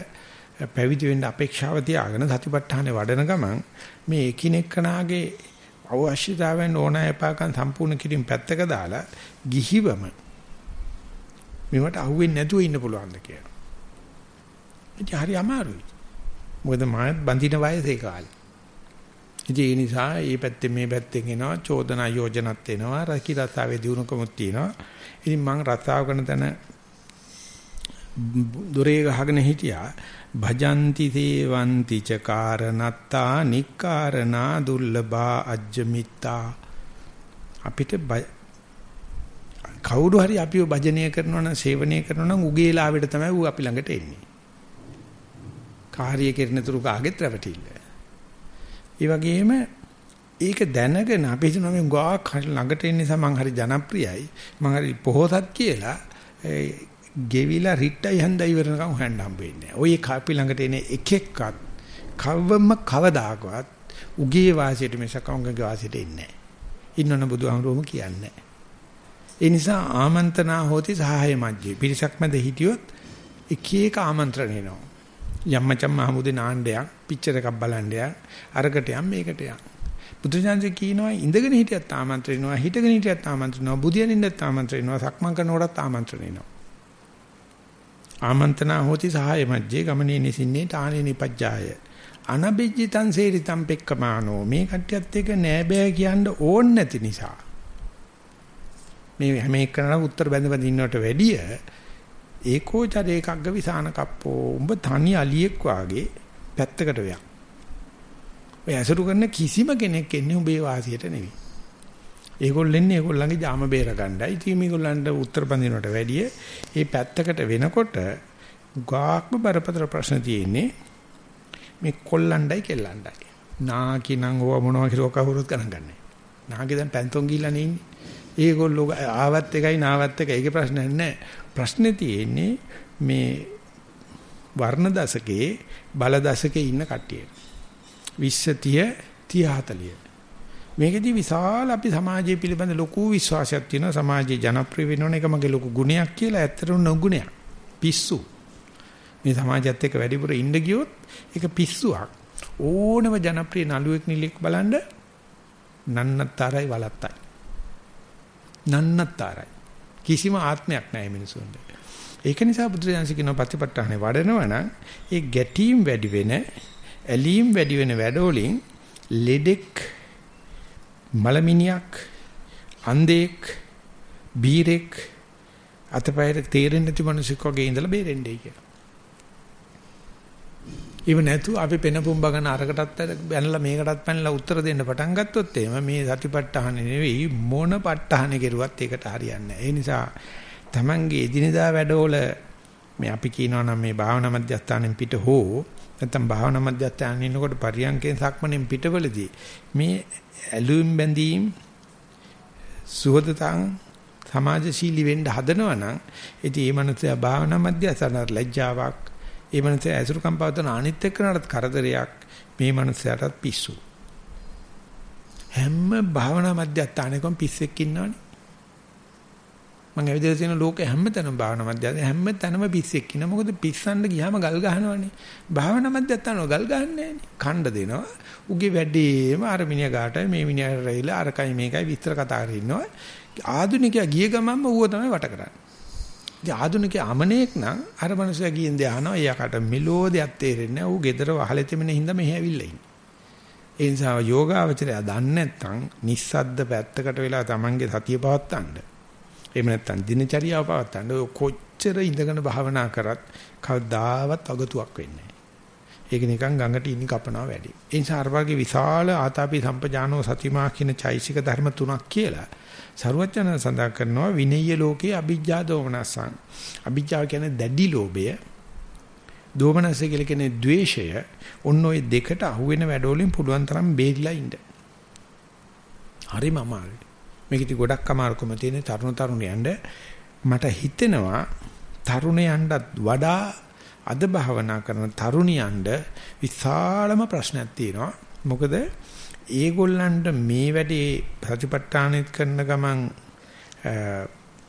පැවිදි වෙන්න අපේක්ෂාව තියාගෙන සතිපට්ඨානේ වඩන ගමන් මේ එකිනෙකනාගේ අවශ්‍යතාවයන් ඕනෑපාකම් සම්පූර්ණ කිරීම පැත්තක දාලා ගිහිවම මේවට අහුවෙන්නේ නැතුව ඉන්න පුළුවන්ද කියලා. ඉතින් හරි අමාරුයි. මොකද මාත් බඳින වයසේ කාලේ. ඉතින් ඒ නිසා මේ පැත්තෙන් මේ පැත්තෙන් එනවා චෝදනා යෝජනත් එනවා රකි රසාවේ දිනුකමුත් තියෙනවා. ඉතින් මම රසාව කරන තැන දොරේ ගහගෙන හිටියා භජಂತಿ සේවಂತಿ ච කාරණත්තා නික්කාරණා දුර්ලභා අජ්ජමිත්තා අපිට කවුරු හරි අපිව භජනය කරනවා නම් සේවනය කරනවා නම් උගේ ලාවෙට තමයි ඌ අපි ළඟට එන්නේ. කාර්ය කෙරෙන තුරු කාගෙත් රැවටිල්ල. ඒ වගේම ඒක දැනගෙන අපි හිතනවා මේ ගාක් ළඟට එන්න නිසා මං හරි ජනප්‍රියයි මං හරි පොහොසත් කියලා ගෙවිලා රිට්ටයි හන්දයි ඉවරනකම් හොයන්න හම්බ වෙන්නේ. ඔය කාපි ළඟට එන එක එක්කත් කවවම කවදාකවත් උගේ වාසියට මිසක උංගගේ වාසියට එන්නේ නැහැ. ඉන්නවන බුදුහාමුදුරුවෝ කියන්නේ. ඒ නිසා ආමන්ත්‍රණා හෝති සහාය මැජ්ජේ. පිරිසක් මැද හිටියොත් එක එක ආමන්ත්‍රණ එනවා. යම්මචම් මහමුදේ නාණ්ඩයක් පිච්චර එකක් බලන්න අරකට යම් මේකට යම්. බුදුසසුන කියනවා ඉඳගෙන හිටියත් ආමන්ත්‍රණ එනවා හිටගෙන හිටියත් ආමන්ත්‍රණ එනවා බුදියන් ඉන්නත් ආමන්ත්‍රණ එනවා සක්මන් කරනකොටත් ආමන්ත්‍රණ එනවා. ආමන්ත්‍රණා හෝති සහාය මැජ්ජේ ගමනේ නිසින්නේ තානේ නිපජ්ජාය. අනබිජ්ජිතං සේරිතං පෙක්කමානෝ. මේ කට්ටියත් එක නෑ බෑ කියන්න ඕන නැති නිසා. මේ හැම එකනම උත්තර බැඳ බැඳ ඉන්නවට වැඩිය ඒකෝචර ඒකග්ග විසාන කප්පෝ. උඹ තනි අලියෙක් වාගේ පැත්තකට වෙයක්. ඔය ඇසුරු කරන කිසිම කෙනෙක් එන්නේ උඹේ වාසියට නෙවෙයි. ඒගොල්ලෝ එන්නේ ඒගොල්ලන්ගේ ජාම බේර ගන්නයි ඉතින් මේගොල්ලන්ට උත්තර බඳිනවට වැඩිය මේ පැත්තකට වෙනකොට ගාක්ම බරපතල ප්‍රශ්න තියෙන්නේ මේ කොල්ලණ්ඩයි කෙල්ලණ්ඩයි. නාකි නම් ඕව මොනවා කියලා කවුරුත් ගණන් ගන්නෑ. නාකි දැන් පැන්තොන් ගිහිල්ලා ඉන්නේ. ඒගොල්ලෝ ආවත් එකයි නාවත් එකයි ඒකේ ප්‍රශ්නයක් නැහැ. ප්‍රශ්නේ තියෙන්නේ මේ වර්ණ දශකේ බල දශකේ ඉන්න කට්ටිය. 20 30 40 මේකෙදි විශාල අපි සමාජයේ පිළිබඳ ලොකු විශ්වාසයක් තියෙනවා සමාජයේ ජනප්‍රිය වෙනවන එක මගේ ලොකු ගුණයක් කියලා ඇත්තටම නොගුණයක් පිස්සු මේ සමාජයත් එක්ක වැඩිපුර ඉන්න ගියොත් ඒක පිස්සුවක්. ඕනම ජනප්‍රිය නළුවෙක් නිලෙක් බලන්න නන්නතරයි වලත්තයි. නන්නතරයි. කිසිම ආත්මයක් නැහැ මිනිසුන්ට. ඒක නිසා බුදුරජාණන් කියන ප්‍රතිපත්තහනේ වඩනවා නම් ඒ ගැටීම් වැඩි වෙන ඇලීම් වැඩි වෙන වැඩවලින් ලෙඩෙක් මලමිනියක් අන්දේක් බීරෙක් අතපයර තේරෙන්නේ නැති මිනිසෙක් වගේ ඉඳලා බේරෙන්නේ කියලා. ඉව නැතු අපි පෙන පුම්බ ගන්න අරකටත් බැනලා මේකටත් පැනලා උත්තර දෙන්න පටන් ගත්තොත් එහෙම මේ සතිපට්ඨාන නෙවෙයි මොන පට්ඨාන කෙරුවත් ඒකට හරියන්නේ නැහැ. ඒ නිසා Tamange එදිනෙදා වැඩවල මේ අපි කියනවා නම් මේ භාවනා මධ්‍යස්ථානෙන් පිට හෝ නැත්නම් භාවනා මධ්‍යස්ථානෙ ඉන්නකොට පරියන්කෙන් සක්මණෙන් පිටවලදී මේ ඇලුම් බැඳීම් සුහදතං සමාජශීලී වෙන්න හදනවා නම් ඉතින් මේ මනුස්සයා භාවනා මධ්‍යස්ථාන ලැජ්ජාවක් ඒ මනුස්සයා ඇසුරුකම් පවත්වන අනිත් එක්කනටත් කරදරයක් මේ මනුස්සයාටත් පිස්සු. හැම භාවනා මධ්‍යස්ථානයකම පිස්සෙක් ඉන්නවනේ. මම ඇවිදලා තියෙන ලෝකේ හැමතැනම භාවනා මධ්‍යස්ථාන හැමතැනම පිස්සෙක් ඉන්න. මොකද පිස්සන්න ගියාම ගල් ගහනවනේ. භාවනා මධ්‍යස්ථාන ගල් ගහන්නේ කණ්ඩ දෙනවා. උගේ වැඩේම අර මිනිහා ගාටයි මේ මිනිහා රැයිලා අරකයි මේකයි විස්තර කතා කරගෙන ඉන්නවා. ආදුනිකයා ගිය ගමන්ම ඌව තමයි වට කරන්නේ. ඉතින් ආධුනික අමනේක් නම් අර මනුස්සයා ගියෙන් දහනවා එයාකට මෙලෝදයක් තේරෙන්නේ නැහැ. ඌ gedara වහලෙ තෙමෙන හින්දා මෙහෙ ඇවිල්ලා ඉන්නේ. ඒ නිසා යෝගාවචරය දන්නේ නැත්නම් නිස්සද්ද පැත්තකට වෙලා Tamange සතිය පවත්තන්න. එහෙම නැත්නම් දිනචරියාව පවත්තන්න ඔය කොච්චර ඉඳගෙන භාවනා කරත් කවදාවත් අගතුවක් වෙන්නේ ඒක නිකන් ගඟට ඉනි කපනවා වැඩි. ඒ නිසා අර වගේ විශාල ආතාපි සම්පජානෝ සතිමා කියන චෛසික ධර්ම තුනක් කියලා සරුවචන සඳහන් කරනවා විනය්‍ය ලෝකේ අ비ජ්ජා දෝමනසං. අ비ජ්ජා කියන්නේ දැඩි ලෝභය. දෝමනස කියලා කියන්නේ ද්වේෂය. ඔන්න ඔය දෙකට අහුවෙන වැඩවලින් පුළුවන් තරම් බේරිලා ඉන්න. හරිම අමාරුයි. මේකෙදි ගොඩක් අමාරුකම තියෙන තරුණ තරුණයන්ට මට හිතෙනවා තරුණයන්ටත් වඩා අද භාවනා කරන තරුණියන්ට විශාලම ප්‍රශ්නයක් තියෙනවා. මොකද ඒගොල්ලන්ට මේ වැඩේ ප්‍රතිපත්තානෙත් කරන ගමන්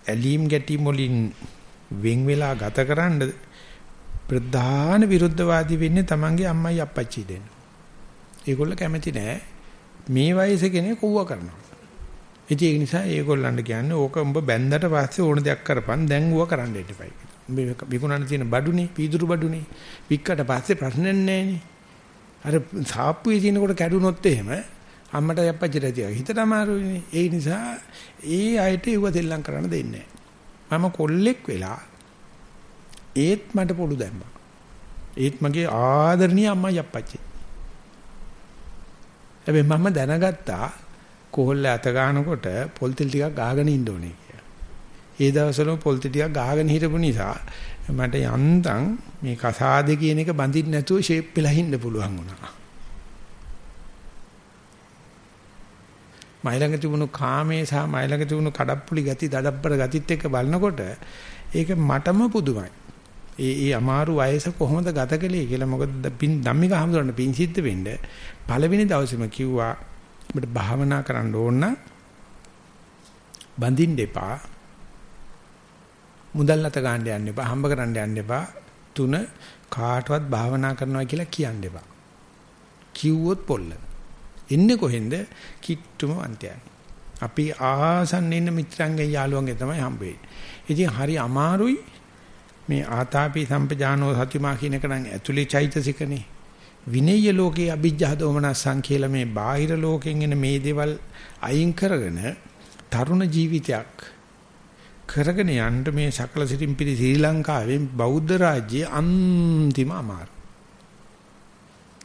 ඇලීම් ගැටීම් වලින් වෙන් වෙලා ගතකරන ප්‍රධාන විරුද්ධවාදී වෙන්නේ Tamange අම්මයි අප්පච්චි දෙන්න. ඒගොල්ල කැමති නෑ මේ වයසේ කෙනෙක් කවුව කරනවා. ඉතින් ඒ නිසා ඒගොල්ලන්ට කියන්නේ ඕක උඹ බැන්දට පස්සේ ඕන දෙයක් කරපන් දැන් ඌව කරන්න ඉන්නපයි. මේ විකුණන්න තියෙන බඩුනේ පීදුරු බඩුනේ වික්කට පස්සේ ප්‍රශ්නයක් නෑනේ. අර සාප්පුවේ තියෙනකොට කැඩුනොත් එහෙම අම්මට අප්පච්චිට තියා හිතට අමාරුයිනේ. ඒ නිසා ඒ අයට ඒව දෙල්ලම් කරන්න දෙන්නේ මම කොල්ලෙක් වෙලා ඒත් මට පොඩු දැම්මා. ඒත් මගේ ආදරණීය අම්මයි අප්පච්චි. හැබැයි මම දැනගත්තා කොහොල්ල අත ගන්නකොට පොල් තෙල් ටිකක් ගාගෙන ඉන්න ඕනේ කියලා. ඒ දවස්වල පොල් ටිකක් ගහගෙන හිටපු නිසා මට යන්තම් මේ කසාදේ කියන එක බඳින්න නැතුව ෂේප් වෙලා හින්න පුළුවන් වුණා. මයිලඟ තිබුණු කාමයේ සහ මයිලඟ තිබුණු කඩප්පුලි ගති, දඩබ්බර ගතිත් එක්ක බලනකොට ඒක මටම පුදුමයි. ඒ ඒ අමාරු වයස කොහොමද ගත කළේ කියලා මොකද පින් ධම්මික හමුදුරන්න පින් සිද්ධ වෙන්න පළවෙනි දවසේම කිව්වා අපිට භාවනා කරන්න ඕන බඳින්න එපා. මුදල් නැත ගන්න යන්න එපා හම්බ කරන්න යන්න එපා. තුන කාටවත් භාවනා කරනවා කියලා කියන්න එපා. කිව්වොත් පොල්ල. එන්නේ කොහෙන්ද? කිට්ටුම අන්තයන්. අපි ආසන්න ඉන්න මිත්‍රයන්ගේ යාළුවන්ගේ තමයි හම්බෙන්නේ. ඉතින් හරි අමාරුයි මේ ආතාපි සම්පජානෝ සතිමා කියන එක නම් ඇතුලේ චෛතසිකනේ. විනය්‍ය ලෝකේ අභිජ්ජා දෝමනස්සං කියලා මේ බාහිර ලෝකෙන් එන මේ දේවල් අයින් කරගෙන තරුණ ජීවිතයක් කරගෙන යන්න මේ සකල සිටින් පිළි ශ්‍රී ලංකාවේ බෞද්ධ රාජ්‍යයේ අන්තිම අමාරු.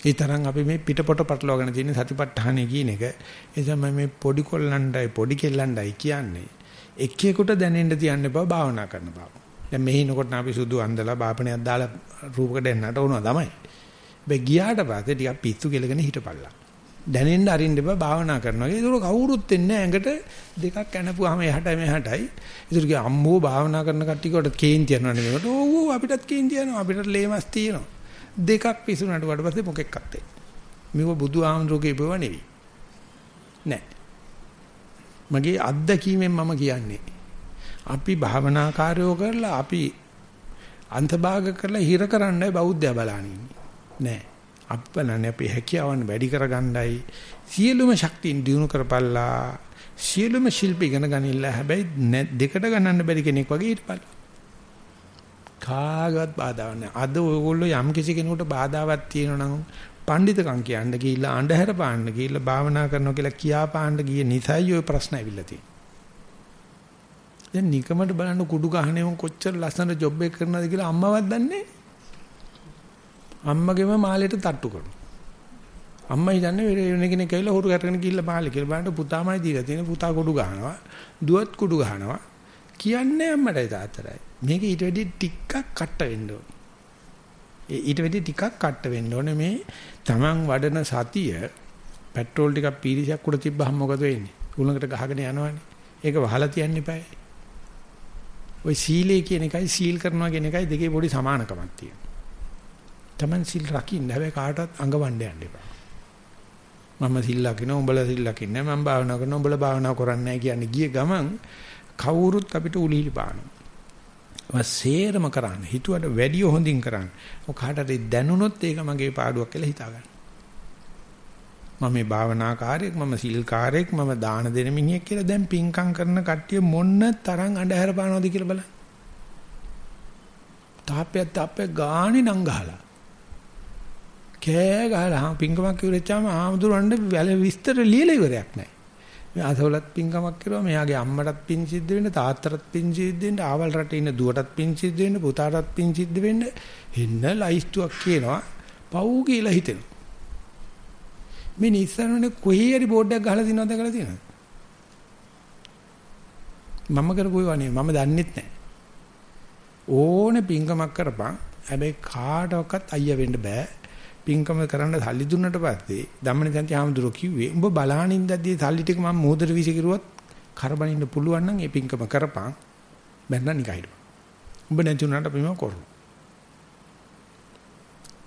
ඒ තරම් අපි මේ පිටපොට පටලවාගෙන තියෙන සතිපට්ඨානෙ කියන එක ඒ තමයි මේ පොඩි කොල්ලන්ඩයි පොඩි කෙල්ලන්ඩයි කියන්නේ. එක්කෙකුට දැනෙන්න තියන්න බව භාවනා කරන බව. දැන් මෙහි නකොට අපි සුදු අන්දලා බාපණයක් දාලා රූපකට එන්නට උනවා තමයි. හැබැයි ගියාට පස්සේ ටිකක් පිස්සු කෙලගෙන හිටපල්ලා. දැනෙන්න අරින්න එපා භාවනා කරනවා. ඒක කවුරුත් එන්නේ ඇඟට දෙකක් ඇනපුවාම එහාටයි මෙහාටයි. ඒතර කිය අම්මෝ භාවනා කරන කට්ටියට කේන්ති යනවා නෙමෙයි. ඕ අපිටත් කේන්ති යනවා. අපිටත් ලේමස් තියෙනවා. දෙකක් පිසුනට වට පස්සේ මොකෙක් අත්තේ. මේව බුදු ආමඳුරගේ ඉපව නෙවෙයි. නෑ. මගේ අත්දැකීමෙන් මම කියන්නේ අපි භාවනාකාරයෝ කරලා අපි අන්තභාග කරලා හිර කරන්නයි බෞද්ධය බලන්නේ නෑ. අපි බලන්නේ අපි හැකියාවන් වැඩි කරගන්නයි සියලුම ශක්තියින් දිනු කරපල්ලා සියලුම ශිල්ප ඉගෙන ගනින්න හැබැයි දෙකට ගන්නන්න බැරි කෙනෙක් වගේ හිටපල්ලා කාගවත් බාධාවක් නැහැ අද ඔයගොල්ලෝ යම් කිසි කෙනෙකුට බාධාවක් තියෙනවා නම් පඬිතකම් කියන්න ගිහිල්ලා අඳුර පාන්න ගිහිල්ලා භාවනා කරනවා කියලා කියා පාන්න ගියේ නිසයි ඔය ප්‍රශ්න ඇවිල්ලා තියෙන්නේ. දැන් නිකමට බලන්න කුඩු ගහනේ උන් කොච්චර ලස්සන ජොබ් එක කරනවද කියලා අම්මවත් දන්නේ අම්මගේම මාළේට තට්ටු කරනවා. අම්මා හිතන්නේ වෙන කෙනෙක් ඇවිල්ලා හොරු කරගෙන ගිහිල්ලා මාළේ කියලා බලන්න පුතාමයි දීලා තියෙන පුතා කුඩු ගහනවා. දුවත් කුඩු ගහනවා. කියන්නේ අම්මටයි තාත්තටයි. මේක ඊට වැඩි ටිකක් කට්ට වෙන්න ඕනේ. ඊට වැඩි ටිකක් කට්ට වෙන්න ඕනේ මේ Taman වඩන සතිය පෙට්‍රෝල් ටිකක් පීරිසයක් උඩ තිබ්බහම මොකද වෙන්නේ? උලඟට ගහගෙන යනවනේ. ඒක වහලා තියන්න එපායි. ওই සීලය කියන එකයි සීල් කරනවා කියන එකයි දෙකේ පොඩි සමානකමක් තියෙනවා. Taman සීල් රකින්න හැබැයි කාටවත් අඟවන්න යන්න එපා. මම සීල් ලකින උඹලා සීල් ලකින්නේ මම භාවනා කරනවා උඹලා භාවනා කරන්නේ නැහැ කියන්නේ ගිය ගමන් කවුරුත් අපිට උලිලි පානවා. වසේරම කරන්න හිතුවට වැඩිය හොඳින් කරන්න. ඔය කාටද දැනුනොත් ඒක මගේ පාඩුවක් කියලා හිතා ගන්න. මම මේ භාවනාකාරයෙක් මම සිල්කාරයෙක් මම දාන දෙන මිනිහෙක් කියලා දැන් පිංකම් කරන කට්ටිය මොන්න තරම් අඳුර පානවද කියලා බලන්න. තාප්පයක් තාප්පයක් ගානේ නම් ගහලා. කෑ ගහලා පිංකමක් කිව්වෙච්චාම ආමුදුරන්ඩ වැල විස්තර ලියලා ඉවරයක් නැහැ. මේ අසවලත් පිංකමක් කරුවා මෙයාගේ අම්මටත් පිං සිද්ධ වෙන්න තාත්තටත් පිං සිද්ධ වෙන්න ආවල් රටේ ඉන්න දුවටත් පිං සිද්ධ වෙන්න පුතාටත් පිං සිද්ධ වෙන්න එන්න ලයිස්තුවක් කියනවා පව් කියලා හිතෙනවා. මේ නිස්සාරණේ කොහේ හරි බෝඩ් එකක් ගහලා තියෙනවද දැකලා තියෙනවද? මම කරපු ඒවා නෙවෙයි මම දන්නෙත් නැහැ. ඕනේ පිංකමක් කරපන්. හැබැයි කාටවත් අයියා වෙන්න බෑ. පිංකම කරන්න සල්ලි දුන්නට පස්සේ ධම්මනේ තන්ති ආමඳුරෝ කිව්වේ උඹ බලහනින් දැද්දී සල්ලි ටික මම මොහොතට විසිකිරුවොත් කරබනින්න පුළුවන් නම් ඒ පිංකම කරපන්. බැන්න නිකයිද. උඹ නැති උනට අපි මම කරමු.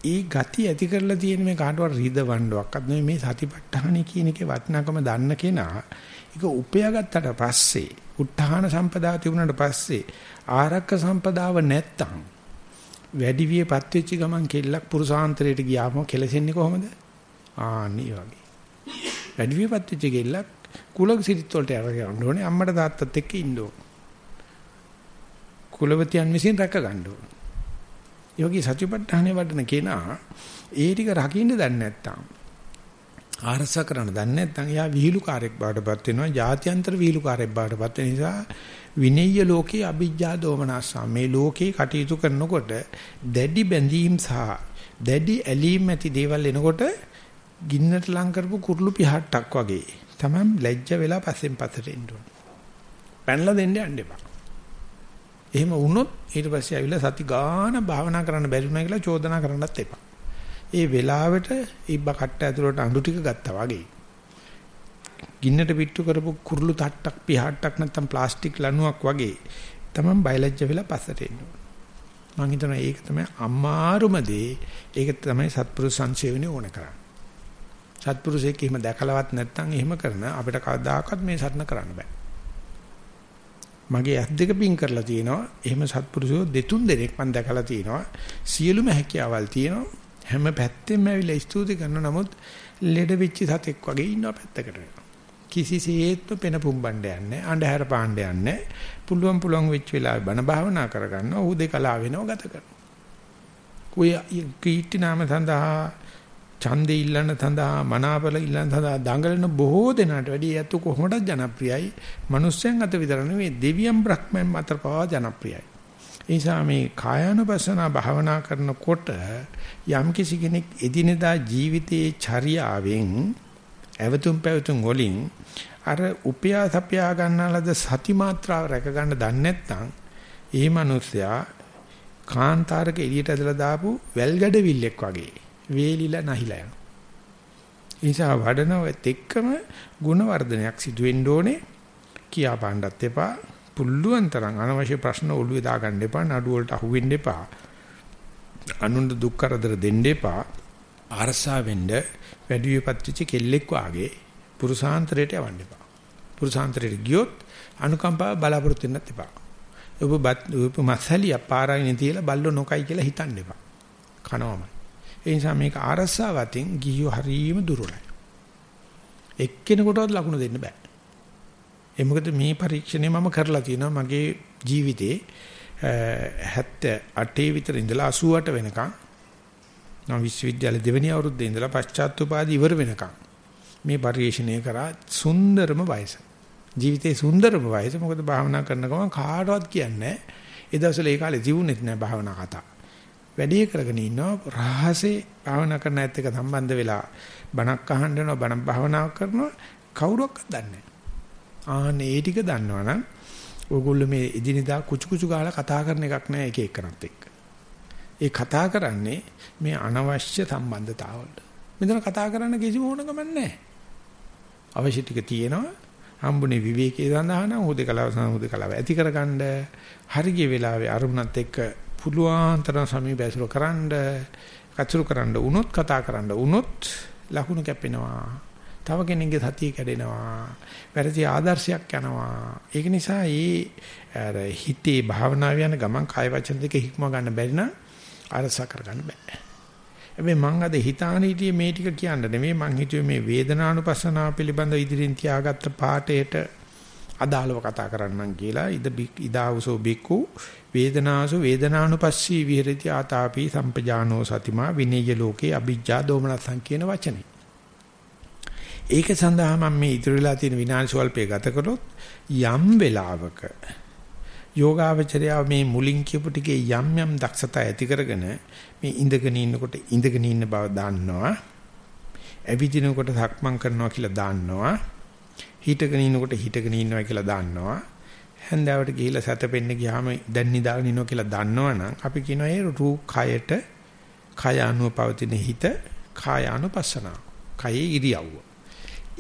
ඒ ගති ඇති කරලා තියෙන මේ කාටවත් රිදවන්නවක්වත් නෙමෙයි මේ සතිපට්ඨාන කියන එකේ වටිනාකම දන්න කෙනා ඒක උපයාගත්තට පස්සේ උත්හාන සම්පදාව තිබුණාට පස්සේ ආරක්ක සම්පදාව නැත්තම් වැඩි වියපත් වෙච්ච ගමන් කෙල්ලක් පුරුසාන්තරයට ගියාම කෙලසෙන්නේ කොහොමද? ආනි වගේ. වැඩි වියපත් වෙච්ච කෙල්ලක් කුලක සිරිත් වලට යන්න ඕනේ අම්මට තාත්තත් එක්ක ඉන්න ඕනේ. කුලවතියන් විසින් රැක ගන්න ඕනේ. යෝගී සතිපට්ඨානේ වඩන කෙනා ඒ ටික රකින්න දන්නේ නැත්නම් ආරස කරන්න දන්නේ නැත්නම් එයා විහිළුකාරයෙක් බවටපත් වෙනවා ජාත්‍යන්තර විහිළුකාරයෙක් බවටපත් වෙන නිසා විනේය ලෝකේ අභිජ්ජා දෝමනස්සා මේ ලෝකේ කටයුතු කරනකොට දැඩි බැඳීම් සහ දැඩි ඇලීම් ඇති දේවල් එනකොට ගින්නට ලං කරපු කුරුළු පිහට්ටක් වගේ තමයි ලැජ්ජ වෙලා පස්සෙන් පස්සට එන්න ඕනේ. පැනලා දෙන්න යන්න එපා. එහෙම වුණොත් ඊට පස්සේ ආවිල්ලා සති ගාන භාවනා කරන්න බැරි වුණා කියලා චෝදනා කරන්නත් එපා. ඒ වෙලාවට ඉබ්බ කට්ට ඇතුළට අඳු ටික ගත්තා වගේ. ගින්නට පිට්ටු කරපු කුරුළු තට්ටක් පිහාට්ටක් නැත්තම් ප්ලාස්ටික් ලණුවක් වගේ තමන් බයලජ්‍ය වෙලා පස්සට එන්න මම හිතනවා ඒක තමයි අමාරුම දේ. ඒක තමයි සත්පුරුෂ සංසේවනේ ඕන කරන්නේ. සත්පුරුෂයෙක් එහෙම දැකලවත් නැත්නම් එහෙම කරන අපිට කවදාකවත් මේ සරණ කරන්න බෑ. මගේ ඇස් දෙක පින් කරලා තියෙනවා. එහෙම සත්පුරුෂයෝ දෙතුන් දෙනෙක් මම දැකලා තියෙනවා. සියලුම හැකියාවල් තියෙනවා. හැම පැත්තෙම ඇවිල්ලා ස්තුති කරන නමුත් ලෙඩ වෙච්ච සතෙක් වගේ ඉන්නවා පැත්තකට. කිසිසේත්ම පෙන පුම්බන්න යන්නේ අන්ධහැර පාණ්ඩ යන්නේ පුළුවන් පුළුවන් වෙච්ච වෙලාවේ බණ භාවනා කරගන්න උදේකලා වෙනව ගත කරනවා. කුය කීටි නාම සඳහා ඡන්දේ ඉල්ලන්න සඳහා මනාපල ඉල්ලන්න සඳහා දඟලන බොහෝ දෙනාට වැඩි යතු කොහොමද ජනප්‍රියයි. මිනිස්යන් අත විතර නෙවෙයි දෙවියන් බ්‍රහ්මයන් අතර පවා ජනප්‍රියයි. ඒ නිසා මේ කායानुපසන භාවනා කරනකොට යම් කිසි කෙනෙක් එදිනෙදා ජීවිතයේ චර්යාවෙන් ඇවතුම් පැවතුම් වලින් අර උපයා සපයා ගන්නාලද සති මාත්‍රාව රැක ගන්න දන්නේ නැත්නම් ඒ මිනිස්සයා කාන්තාරක එළියට ඇදලා දාපු වැල්ගඩවිල්ලෙක් වගේ වේලිලා නැහිලා යනවා. ඒ නිසා වඩනවත් එක්කම ಗುಣ වර්ධනයක් සිදු වෙන්න ඕනේ. කියා පාණ්ඩත් එපා. පුල්ලුවන් තරම් අනවශ්‍ය ප්‍රශ්න ඔළුවේ දාගන්න එපා. නඩු වලට අහු වෙන්න එපා. අනුන්ට දුක් කරදර දෙන්න එපා. අරසා වෙන්න වැඩි විපත්‍චි කෙල්ලෙක් වාගේ පුරුසාන්තරයට යවන්න එපා. පුරුසාන්තරයට ගියොත් අනුකම්පාව බලාපොරොත්තු වෙන්නත් එපා. ඔබ ඔබ මසලිය පාරායින් තියලා බල්ලෝ නොකයි කියලා හිතන්න එපා. කනවමයි. ඒ නිසා මේක ආරස්සාවතින් ගියෝ හරීම දුර්වලයි. එක්කෙනෙකුටවත් ලකුණු දෙන්න බෑ. ඒ මොකද මේ පරීක්ෂණය මම කරලා තියෙනවා මගේ ජීවිතේ 78 විතර ඉඳලා 88 වෙනකන් මම විශ්වවිද්‍යාල දෙවෙනි අවුරුද්දේ ඉඳලා පශ්චාත්තුපාදී ඉවර වෙනකන් මේ පරිශ්‍රණය කරා සුන්දරම වයස. ජීවිතේ සුන්දරම වයස මොකද භාවනා කරන ගමන් කාටවත් කියන්නේ ඒ දවස්වල ඒ කාලේ ජීවුනේත් නෑ භාවනා කතා. වැඩි කරගෙන ඉන්නවා රහසේ භාවනා කරන ඇත්ත එක සම්බන්ධ වෙලා බණක් අහන්න යනවා බණ භාවනාවක් කරනවා කවුරක්වත් දන්නේ නැහැ. ආනේ ඒ ටික දන්නවනම් ඕගොල්ලෝ මේ එදිනෙදා කුචු කුචු ගාලා කතා කරන එකක් නෑ එක එකනත් එක්ක. ඒ කතා කරන්නේ මේ අනවශ්‍ය සම්බන්ධතාවලට. මෙතන කතා කරන්න කිසිම ඕනකමක් නැහැ. අවශ්‍ය ටික තියෙනවා. හම්බුනේ විවේකයේ සඳහා නම් හුදකලාව සමුදකලාව ඇති කරගන්න හරිය වෙලාවේ අරුණත් එක්ක පුළුවන් තරම් සමීප ඇසුර කරන්න කචුරු කරන්න වුණොත් කතා කරන්න වුණොත් ලකුණු කැපෙනවා. තව කෙනෙක්ගේ සතිය කැඩෙනවා. වැරදි ආදර්ශයක් යනවා. ඒක නිසා මේ හිතේ භාවනාව යන ගමන් කාය වචන දෙක හික්ම ගන්න බැරි නම් අරස කරගන්න බෑ. හැබැයි මං අද හිතාන හිටියේ මේ ටික කියන්න නෙමෙයි මං හිතුවේ මේ වේදනානුපස්සනාව පිළිබඳ ඉදිරියෙන් තියාගත්ත පාඩේට අදාළව කතා කරන්නම් කියලා ඉද ඉදාවසෝ බික්කු වේදනාසු වේදනානුපස්සී විහෙරති ආතාපි සම්පජානෝ සතිමා විනේය ලෝකේ අ비ජ්ජා දෝමනසං කියන වචනේ. ඒක සඳහා මම මේ ඉදිරියලා තියෙන විනාඩි ස්වල්පේ ගත කළොත් යම් වෙලාවක යෝගාවචරය මේ මුලින් කියපු ටිකේ යම් යම් දක්ෂතා ඇති කරගෙන මේ ඉඳගෙන ඉන්නකොට ඉඳගෙන ඉන්න බව දන්නවා. ඇවිදිනකොට සක්මන් කරනවා කියලා දන්නවා. හිටගෙන ඉන්නකොට හිටගෙන ඉන්නවා කියලා දන්නවා. හැන්දාවට ගිහිල්ලා සැතපෙන්න ගියාම දැන් නිදාගෙන ඉන්නවා කියලා දන්නවනම් අපි කියනවා ඒ රූ කයට කය අනුව පවතින හිත කායානුපස්සනාව. කයේ ඉරියව්ව.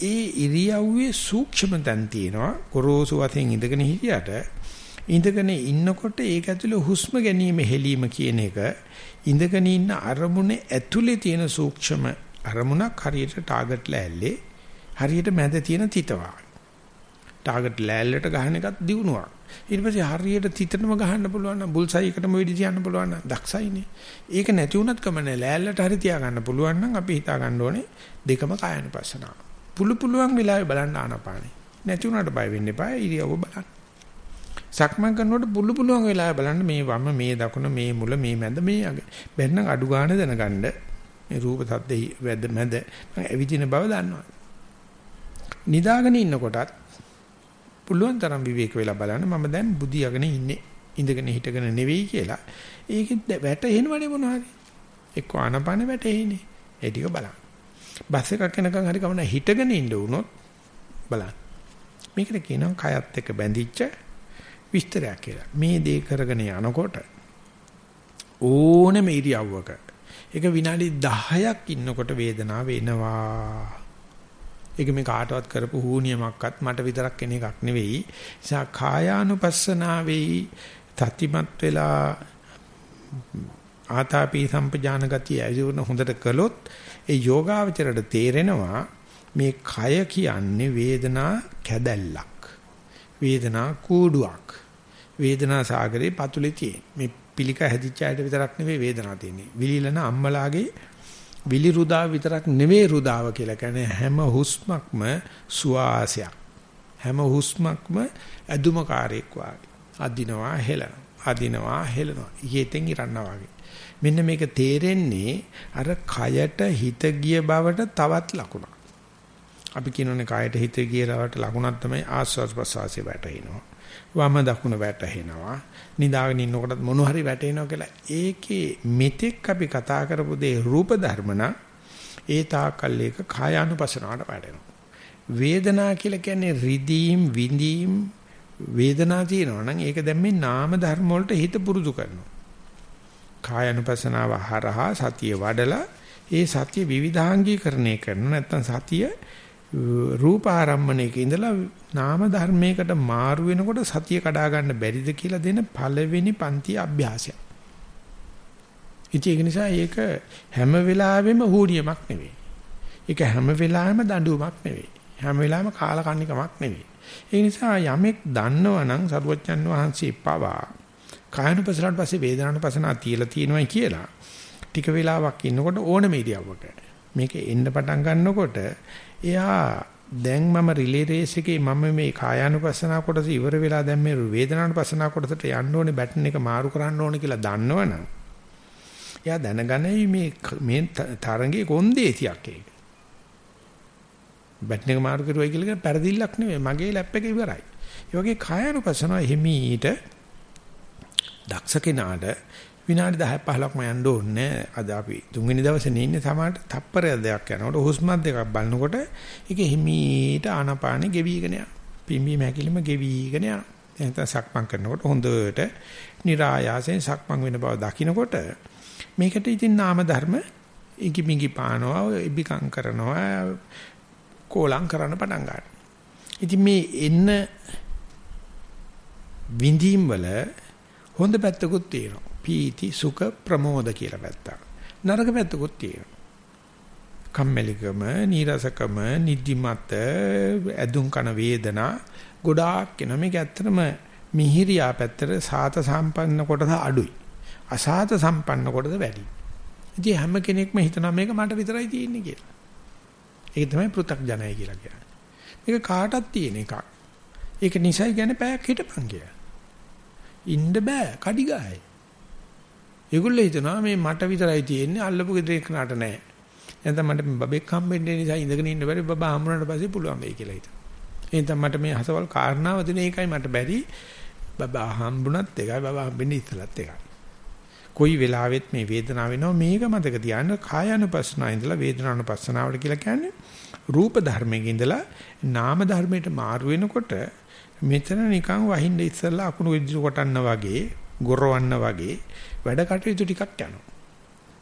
ඒ ඉරියව්වේ සූක්ෂම තැන් තියෙනවා. ගොරෝසු වශයෙන් ඉඳගෙන හිටියට ඉඳගෙන ඉන්නකොට ඒක ඇතුලේ හුස්ම ගැනීම හෙලීම කියන එක ඉඳගෙන ඉන්න අරමුණේ ඇතුලේ තියෙන සූක්ෂම අරමුණක් හරියට ටාගට් ලෑල්ලේ හරියට මැද තියෙන තිතවා. ටාගට් ලෑල්ලට ගහන එකත් දිනුවක්. ඊට පස්සේ හරියට තිතටම ගහන්න පුළුවන් නම් බුල්සයි එකටම වෙඩි තියන්න පුළුවන් නම් දක්ෂයිනේ. ඒක නැති වුණත් කමන්නේ ලෑල්ලට හරි තියා ගන්න පුළුවන් නම් අපි හිතා ගන්න ඕනේ දෙකම කායනුපස්සනාව. පුළු පුළුවන් වෙලාවෙ බලන්න ආනපානේ. නැති වුණාට බය වෙන්න එපා ඉරියව්ව බලන්න. සක්මන් කරනකොට පුළු පුළුවන් වෙලාවෙ බලන්න මේ වම මේ දකුණ මේ මුල මේ මැද මේ අග. බැන්නම් අඩු ගන්න දැනගන්න මේ රූප සද්ද වැද මැද මම ඇවිදින බව දන්නවා. නිදාගෙන ඉන්නකොටත් පුළුවන් තරම් විවේක වෙලා බලන්න මම දැන් බුදියාගෙන ඉන්නේ ඉඳගෙන හිටගෙන නෙවෙයි කියලා. ඒකෙත් වැටෙනවනේ මොනවද? එක්ක ආනපන වැටෙන්නේ. ඒ ටික බලන්න. බස් එකක් යනකම් හරි කමන හිටගෙන ඉන්න උනොත් බලන්න. මේකට කියනවා කයත් එක්ක බැඳිච්ච විස්තරයක් කියලා. මේ දේ කරගෙන යනකොට ඕනෙම ඉරියව්වක ඒක විනාඩි 10ක් ඉන්නකොට වේදනාව එනවා. ඒක මේ කාටවත් කරපු හුනියමක්වත් මට විතරක් කෙන එකක් නෙවෙයි. නිසා කායානුපස්සනාවේ තතිමත් වෙලා ආතාපි සම්පජාන ගතිය ඇතිවෙන හොඳට කළොත් ඒ යෝගාවචරයට තේරෙනවා මේ කය කියන්නේ වේදනා කැදැල්ලක්. වේදනා කූඩුවක්. වේදනා සාගරේ පතුලේ තියෙන. මේ පිළික හැදිච්ච අයට විතරක් නෙවෙයි වේදනාව තියෙන්නේ. විලිලන අම්මලාගේ විලි රුදාව විතරක් නෙවෙයි රුදාව කියලා කියන්නේ හැම හුස්මක්ම සුවාසයක්. හැම හුස්මක්ම ඇදුමකාරයක් වාගේ. අදිනවා හෙලනවා. අදිනවා හෙලනවා. ඊයෙන් ඉරන්නා වාගේ. මෙන්න මේක තේරෙන්නේ අර කයට හිත ගිය බවට තවත් ලකුණක්. අපි කියනෝනේ කයට හිත ගිය බවට ලකුණක් තමයි ආස්වාස් ප්‍රසවාසය වැටෙනවා. වම දකුණ වැටෙනවා. නිදාගෙන ඉන්නකොටත් මොන හරි වැටෙනවා කියලා. ඒකේ මෙතෙක් අපි කතා කරපු දේ රූප ධර්ම ඒ තාකල් එක කායානුපසනාවට වැටෙනවා. වේදනා කියලා කියන්නේ රිදීම් විඳීම් වේදනා තියෙනවා නම් ඒක දැන් මේ නාම ධර්ම වලට හිත පුරුදු කරනවා. කායानुපසනාව හරහා සතිය වඩලා ඒ සතිය විවිධාංගීකරණය කරන නැත්නම් සතිය රූප ආරම්මණයක ඉඳලා නාම ධර්මයකට මාරු වෙනකොට සතිය කඩා ගන්න බැරිද කියලා දෙන පළවෙනි පන්ති අභ්‍යාසය. ඉතින් ඒක නිසා ඒක හැම වෙලාවෙම හූනියමක් නෙවෙයි. ඒක හැම වෙලාවෙම දඬුවමක් නෙවෙයි. හැම වෙලාවෙම කාලකන්නිකමක් නෙවෙයි. ඒ නිසා යමෙක් දන්නවනම් සරුවච්චන් වහන්සේ පවා කායනුපසලට පස්සේ වේදනානුපසනාව තියලා තියෙනවයි කියලා ටික වෙලාවක් ඉන්නකොට ඕනම ඉරියව්වක මේක එන්න පටන් ගන්නකොට එයා දැන් මම රිලේ රේස් එකේ මම මේ කායානුපස්සනා කොටස ඉවර වෙලා දැන් මේ වේදනානුපස්සනා කොටසට යන්න ඕනේ බැටන් එක මාරු කරන්න ඕනේ කියලා දන්නවනම් එයා දැනගනයි මේ මේ තරංගේ කොන්දේසියක් ඒක. බැටන් එක මාරු කරුවයි කියලා පෙරදිල්ලක් නෙවෙයි මගේ ලැප් එක ඉවරයි. ඒ වගේ කායානුපස්සනා හිමීට දක්ෂ කෙනාට විනාඩි 10 15ක්ම යන්න ඕනේ. අද අපි තුන්වෙනි දවසේ ඉන්නේ සමහරට තප්පරයක් දෙයක් යනකොට හුස්මක් දෙකක් බලනකොට ඒක හිමීට ආනාපානෙ ගෙවිගෙන යනවා. පිම්බීම හැකිලිම ගෙවිගෙන යනවා. එහෙනම් සක්මන් කරනකොට හොඳට નિરાයාසයෙන් සක්මන් වෙන බව දකිනකොට මේකට ඉතින් නාම ධර්ම ඉඟිමිඟි පානවා, ඉබිකම් කරනවා, කෝලම් කරන්න පටන් ගන්නවා. ඉතින් මේ එන්න විඳීම් වල හොඳ පැත්තකුත් තියෙනවා. පීති සුඛ ප්‍රමෝද කියලා පැත්තක්. නරක පැත්තකුත් තියෙනවා. කම්මැලිකම, නීරසකම, නිදිමත, ඇදුම් කන වේදනා ගොඩාක් එනවා. මේක ඇත්තටම මිහිරියා පැත්තට සාත සම්පන්න කොටස අඩුයි. අසාත සම්පන්න කොටස වැඩි. ඉතින් හැම කෙනෙක්ම හිතනවා මේක මට විතරයි තියෙන්නේ කියලා. ඒක තමයි පෘථග්ජනය කියලා කියන්නේ. මේක කාටත් තියෙන එකක්. ඒක නිසයි කියන්නේ පැයක් හිටපන් කියලා. ඉන්න බෑ කඩිගායි. ඒගොල්ලෝ හිතනවා මේ මට විතරයි තියෙන්නේ අල්ලපු ගෙදර එකනට නෑ. නැත්නම් මට බබෙක් හම්බෙන්නේ නිසා ඉඳගෙන ඉන්න බැරි බබා හම්බුනට පස්සේ පුළුවන් වෙයි කියලා හිතනවා. එහෙනම් මට මේ හසවල් කාරණාව දෙන එකයි මට බැරි බබා හම්බුනත් එකයි බබා හම්බෙන්නේ ඉස්සලත් එකයි. කොයි වෙලාවෙත් මේ වේදනාව වෙනවා මේක මතක තියාගන්න කායानुපස්සනා ඉඳලා වේදනානුපස්සනාවට කියලා කියන්නේ රූප ධර්මයේ ඉඳලා නාම ධර්මයට මාරු වෙනකොට මෙතන නිකන් වහින්න ඉස්සලා අකුණු විදිහට කොටන්න වගේ ගොරවන්න වගේ වැඩ කටයුතු ටිකක් යනවා.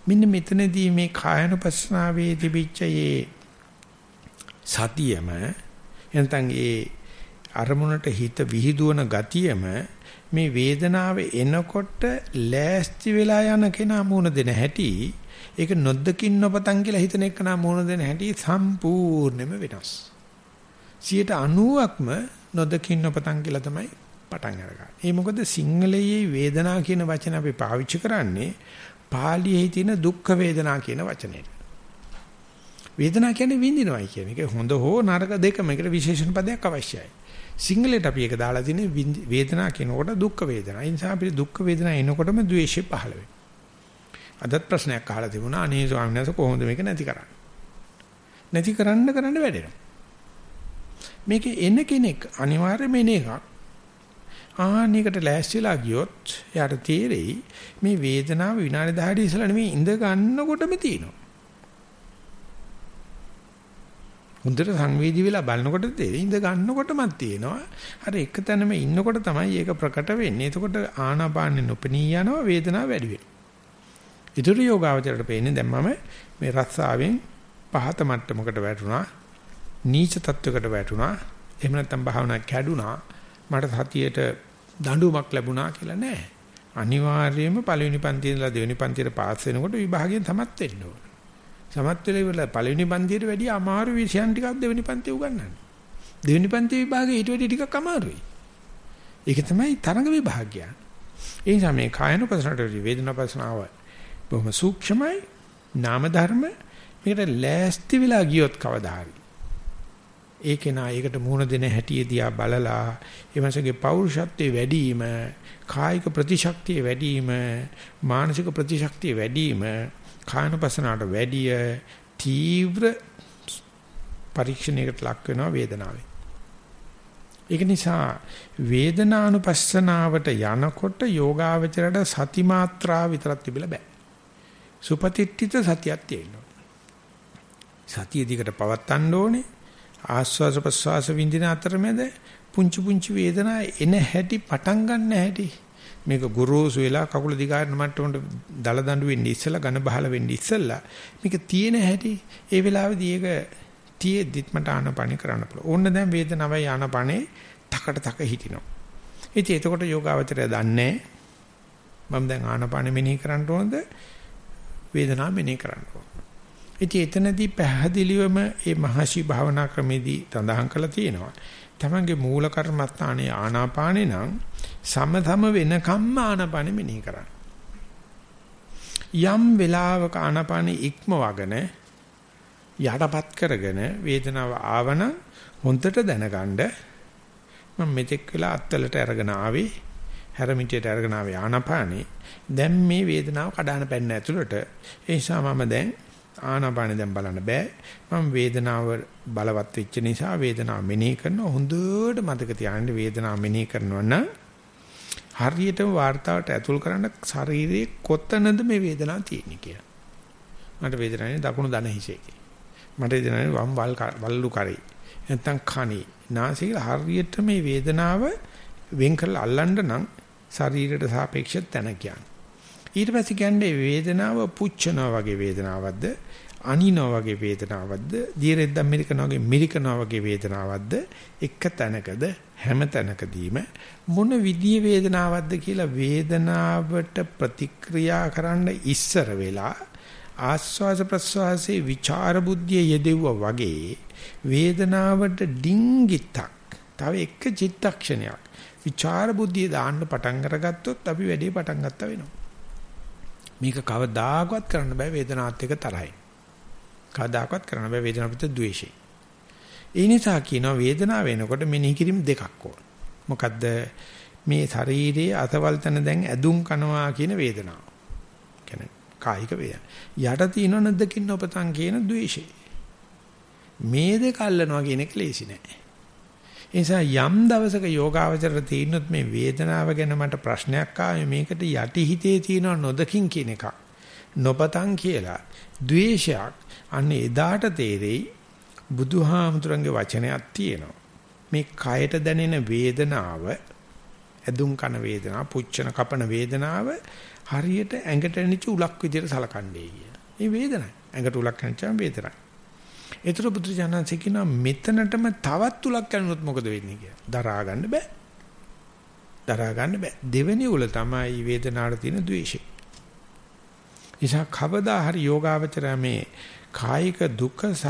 මෙන්න මෙතනදී මේ කායනුපස්සනාවේ තිබිච්ච ඒ සතියම එතන ඒ අරමුණට හිත විහිදුවන ගතියම මේ වේදනාව එනකොට ලෑස්ති වෙලා යන කෙනා මුණ දෙන හැටි ඒක නොදකින් නොපතන් කියලා හිතන එකනා මුණ දෙන හැටි සම්පූර්ණයෙන්ම වෙනස්. 90%ක්ම නොදකින් නොපතන් කියලා තමයි පටන් අරගන්න. ඒ මොකද සිංහලයේ වේදනා කියන වචන අපි පාවිච්චි කරන්නේ පාලියේ තියෙන දුක්ඛ වේදනා කියන වචනයට. වේදනා කියන්නේ විඳිනවයි කියන එක හොඳ හෝ නරක දෙකම එකට විශේෂණ පදයක් අවශ්‍යයි. සිංහලයට අපි ඒක දාලා තියෙන්නේ වේදනා කියනකොට දුක්ඛ වේදනා. ඒ නිසා අපිට දුක්ඛ වේදනා එනකොටම ද්වේෂය පහළ වෙනවා. අදත් ප්‍රශ්නයක් අහලා තිබුණා අනේ ස්වාමීන් වහන්සේ කොහොමද මේක නැති කරන්නේ? නැති කරන්න කරන්න වැඩෙනවා. මේක එන කෙනෙක් අනිවාර්යයෙන්ම එන එකක්. ආන්නයකට ලෑස්තිලා ගියොත් එයාට තේරෙයි මේ වේදනාව විනාඩි 10 ඉස්සලා නෙමෙයි ඉඳ ගන්නකොටම තියෙනවා. හොඳට සංවේදී වෙලා බලනකොට ඉඳ ගන්නකොටමත් තියෙනවා. අර එක තැනම ඉන්නකොට තමයි ඒක ප්‍රකට වෙන්නේ. එතකොට ආනාපානෙ නොපෙනී යනවා වේදනාව වැඩි වෙනවා. ඊටු යෝගාවචරයට පේන්නේ දැන් මම මේ රස්සාවෙන් පහත මට්ටමකට වැටුණා. නීච තත්වයකට වැටුණා. එහෙම නැත්නම් භාවනා කැඩුනා. මට සතියේට දඬුවමක් ලැබුණා කියලා නෑ. අනිවාර්යයෙන්ම පළවෙනි පන්තියේ ඉඳලා දෙවෙනි පන්තියට පාස් වෙනකොට විභාගයෙන් තමත් වෙන්න ඕන. සමත් වෙලා ඉවරලා පළවෙනි පන්තියට වැඩිය අමාරු විෂයන් ටිකක් දෙවෙනි පන්තියේ උගන්වන්නේ. දෙවෙනි පන්ති විභාගේ ඊට වැඩිය ටිකක් අමාරුයි. ඒක තමයි තරඟ විභාගය. ඒ නිසා මේ කායන පසනට වේදනා පසනාව බොහොම සූක්ෂමයි නාම ධර්ම මේකට ලෑස්ති වෙලා ගියොත් කවදා හරි ඒකේ නා ඒකට මුහුණ දෙන හැටිය දිහා බලලා එමසගේ පෞරුෂත්වයේ වැඩි වීම කායික ප්‍රතිශක්තිය වැඩි වීම මානසික ප්‍රතිශක්තිය වැඩි වීම කායනපසනාවට වැඩිය තීව්‍ර පරීක්ෂණයකට ලක් වෙනවා වේදනාවේ. ඒක නිසා වේදනානුපස්සනාවට යනකොට යෝගාවචරයට සති මාත්‍රා විතරක් තිබිලා බෑ. සුපතිට්ඨිත සතියක් තියෙනවා. සතිය දිකට පවත්තන්න ඕනේ. ආස්වාස ප්‍රස්වාස විඳින අතරමැද පුංචි පුංචි වේදනා එන හැටි පටන් ගන්න හැටි මේක ගොරෝසු වෙලා කකුල දිගාරන මට්ටමට දල දඬු වෙන්නේ ඉස්සලා ඝන බහල වෙන්නේ ඉස්සලා මේක තියෙන හැටි ඒ වෙලාවේදී ඒක තියෙද්දිත් මට ආනපන කරන්න පුළුවන්. ඕන්න දැන් වේදනාවයි ආනපනේ තකට තක හිටිනවා. ඉතින් එතකොට යෝගාවචරය දන්නේ මම දැන් ආනපන මෙනෙහි කරන්න ඕනද වේදනාව මෙනෙහි කරන්න ඕනද? ඉතින් එතනදී පැහැදිලිවම මේ මහසි භාවනා ක්‍රමේදී සඳහන් කරලා තියෙනවා. තමන්ගේ මූල කර්මස්ථානයේ ආනාපානේ නම් සම සම වෙනකම්ම ආනාපානෙ මෙනෙහි කරන්න. යම් වෙලාවක ආනාපානෙ ඉක්මවගෙන යටපත් කරගෙන වේදනාව ආවන හොඳට දැනගන්න මම මෙතෙක් වෙලා අත්වලට අරගෙන ආවේ හැරමිටියට අරගෙන ආවේ ආනාපානේ දැන් මේ වේදනාව කඩාන පැන්න ඇතුළට ඒ නිසා මම දැන් ආනාපානෙ දැන් බලන්න බෑ. මම වේදනාව බලවත් වෙච්ච නිසා වේදනාව මෙනෙහි කරනවා. හොඳට මතක තියාගන්න වේදනාව මෙනෙහි කරනවා නම් හරියටම වார்த்தාවට ඇතුල් කරන්න ශරීරයේ කොතනද මේ වේදනාව තියෙන්නේ කියලා. මට වේදනාවේ දකුණු දන හිසේ මට වේදනාවේ වම් වල් වල්ලු කරේ. නැත්තම් කනේ. නාසයේ හරියට මේ වේදනාව වෙන් කරලා අල්ලන්න නම් ශරීරයට සාපේක්ෂව තැන කියන්නේ. ඊට පස්සේ කියන්නේ වේදනාව පුච්චනවා වගේ වේදනාවක්ද අනිනවා වගේ වේදනාවක්ද? දියරෙද්දම් මිරිකනවා වගේ මිරිකනවා වගේ වේදනාවක්ද? එක තැනකද හැම තැනකදීම මොන විදිය වේදනාවක්ද කියලා වේදනාවට ප්‍රතික්‍රියා කරන්න ඉස්සර වෙලා ආස්වාස ප්‍රස්වාසයේ විචාර බුද්ධිය යෙදෙව්වා වගේ වේදනාවට ඩිංගිත්තක් තව එක චිත්තක්ෂණයක් විචාර බුද්ධිය දාන්න පටන් අරගත්තොත් අපි වැඩේ පටන් ගත්තා වෙනවා. මේක කවදාකවත් කරන්න බෑ වේදනාවත් එක්ක තරහයි. කවදාකවත් කරන්න බෑ වේදනාව පිට ද්වේෂය. ඒ නිසා කියනවා වේදනාව වෙනකොට මෙනෙහි කිරීම දෙකක් ඕන. මොකද්ද මේ ශරීරයේ අතවල් තන දැන් ඇදුම් කනවා කියන වේදනාව. කියන්නේ කායික වේදන. යට තියෙන නැද්දකින් ඔපතන් කියන ද්වේෂය. මේ දෙක අල්ලනවා කියන එක ලේසි නෑ. ඒ නිසා යම් දවසක යෝගාවචර තියෙනොත් මේ වේදනාව ගැන මට ප්‍රශ්නයක් ආවේ මේකට යටි හිතේ තියෙන නොදකින් කියන එක. නොපතන් කියලා. ද්වේෂයක් අන්න එදාට තේරෙයි බුදුහාමුදුරන්ගේ වචනයක් තියෙනවා. මේ කයට දැනෙන වේදනාව ඇදුම් කන වේදනාව, පුච්චන කපන වේදනාව හරියට ඇඟට ඇනිච්ච උලක් විදිහට සලකන්නේ කිය. මේ වේදනයි. ඇඟට උලක් ඇනිච්චාම වේදනයි. ඒතර බුදුරජාණන්සේ කියනවා මෙතනටම තවත් තුලක් කරනොත් මොකද වෙන්නේ කියලා. දරා ගන්න බෑ. දරා ගන්න බෑ. දෙවෙනි උල තමයි වේදනාවට තියෙන ද්වේෂය. නිසා කවදා හරි යෝගාවචරය මේ කායික දුක්ඛ සහ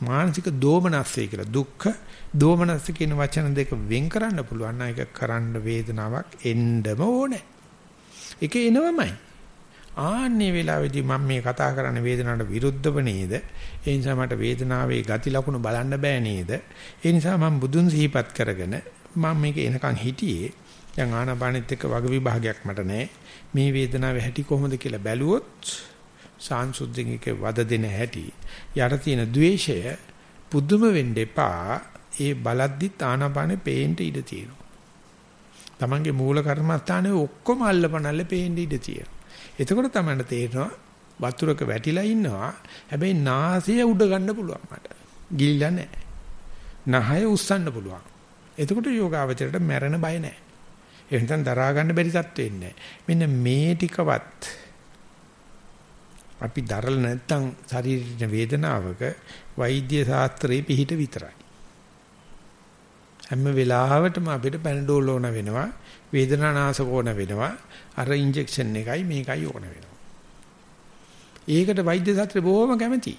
මානසික දෝමනස්සේ කියලා දුක්ඛ දෝමනස්ස කියන වචන දෙක වෙන් කරන්න පුළුවන් නම් ඒක කරන්න වේදනාවක් එන්නම ඕනේ. ඒක එනවමයි. ආන්නේ වෙලාවේදී මම මේ කතා කරන්නේ වේදනාවට විරුද්ධව නේද? ඒ නිසා මට වේදනාවේ ගති ලක්ෂණ බලන්න බෑ නේද? ඒ නිසා මම බුදුන් සිහිපත් කරගෙන මම මේක එනකන් හිටියේ. දැන් ආනාපානෙත් එක්ක වග විභාගයක් මට නැහැ. මේ වේදනාවේ හැටි කොහොමද කියලා බැලුවොත් සාංශුද්ධින් එක වද දෙන හැටි යට තියෙන द्वේෂය පුදුම වෙන්න එපා. ඒ බලද්දිත් ආනාපානෙ පේන්න ඉඩ තියෙනවා. Tamange මූල කර්මස්ථානේ ඔක්කොම අල්ලපනල්ල පේන්න ඉඩ තියෙනවා. එතකොට තමයි තේරෙනවා වතුරක වැටිලා ඉන්නවා. හැබැයි නාසය උඩ ගන්න පුළුවන් මට. ගිලිලා නැහැ. නහය උස්සන්න පුළුවන්. එතකොට යෝගාවචරයට මැරෙන බය නැහැ. ඒ හිතන් දරා ගන්න බැරි තත්ත්වෙ ඉන්නේ. මෙන්න මේ ටිකවත් අපි දරල නැත්තම් ශරීර වේදනාවක වෛද්‍ය ශාස්ත්‍රයේ පිහිට විතරයි. හැම වෙලාවටම අපිට පැනඩෝල් ඕන වෙනවා, වේදනානාශක ඕන වෙනවා, අර ඉන්ජෙක්ෂන් එකයි මේකයි ඕන වෙනවා. ඒකට වෛද්‍ය ශාස්ත්‍රය බොහොම කැමතියි.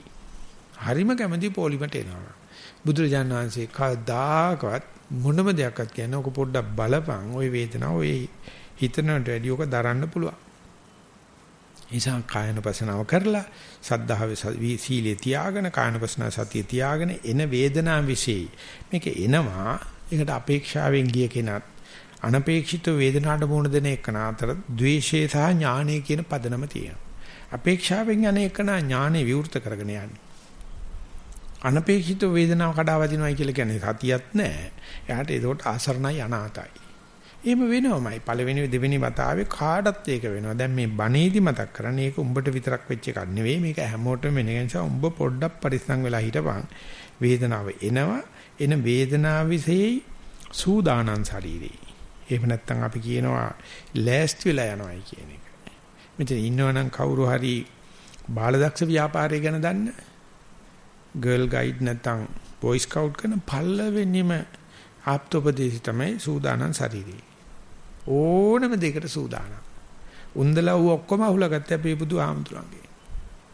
හරිම කැමති පොලිමට එනවා. බුදුරජාණන් වහන්සේ කවදාකවත් මොනම දෙයක්වත් කියන්නේ ඔක පොඩ්ඩක් බලපන් ওই වේදනාව ඔය හිතනට වැඩි ඔක දරන්න පුළුවන්. නිසා කායනපසනාව කරලා සද්ධාවේ සීලේ තියාගෙන කායනපසනාව සතිය තියාගෙන එන වේදනාව વિશે මේක එනවා ඒකට අපේක්ෂාවෙන් ගිය කෙනත් අනපේක්ෂිත වේදනාවට මුහුණ දෙන එකන අතර ද්වේෂය සහ ඥානය කියන පදනම තියෙනවා. අපේක්ෂාවෙන් යන එකන ඥානෙ විවෘත කරගෙන යන්නේ. අනපේක්ෂිත වේදනාව කඩාවදිනවයි කියලා කියන්නේ සතියක් නැහැ. එයාට ඒකට ආසරණයි අනාතයි. එහෙම වෙනවමයි. පළවෙනි දෙවෙනි වතාවේ කාටත් ඒක වෙනවා. දැන් මේ බණේදි මතක් කරන්නේ ඒක උඹට විතරක් වෙච්ච එකක් නෙවෙයි. මේක හැමෝටම වෙන නිසා උඹ පොඩ්ඩක් පරිස්සම් වෙලා හිටපන්. වේදනාව එනවා. එන වේදනාව විසෙයි සූදානං ශරීරේ. එහෙම නැත්නම් අපි කියනවා ලෑස්ති වෙලා යනවායි කියන එක. මෙතන ඉන්නවනම් කවුරු හරි බාලදක්ෂ ව්‍යාපාරය ගැන දන්න ගර්ල් ගයිඩ් නැත්නම් බොයි ස්කවුට් කරන පළවෙනිම ආප්තෝපදේශය තමයි සූදානම් ශරීරය. ඕනම දෙයකට සූදානම්. උන්දලව ඔක්කොම අහුලගත්තේ අපේ බුදු ආමතුරුන්ගේ.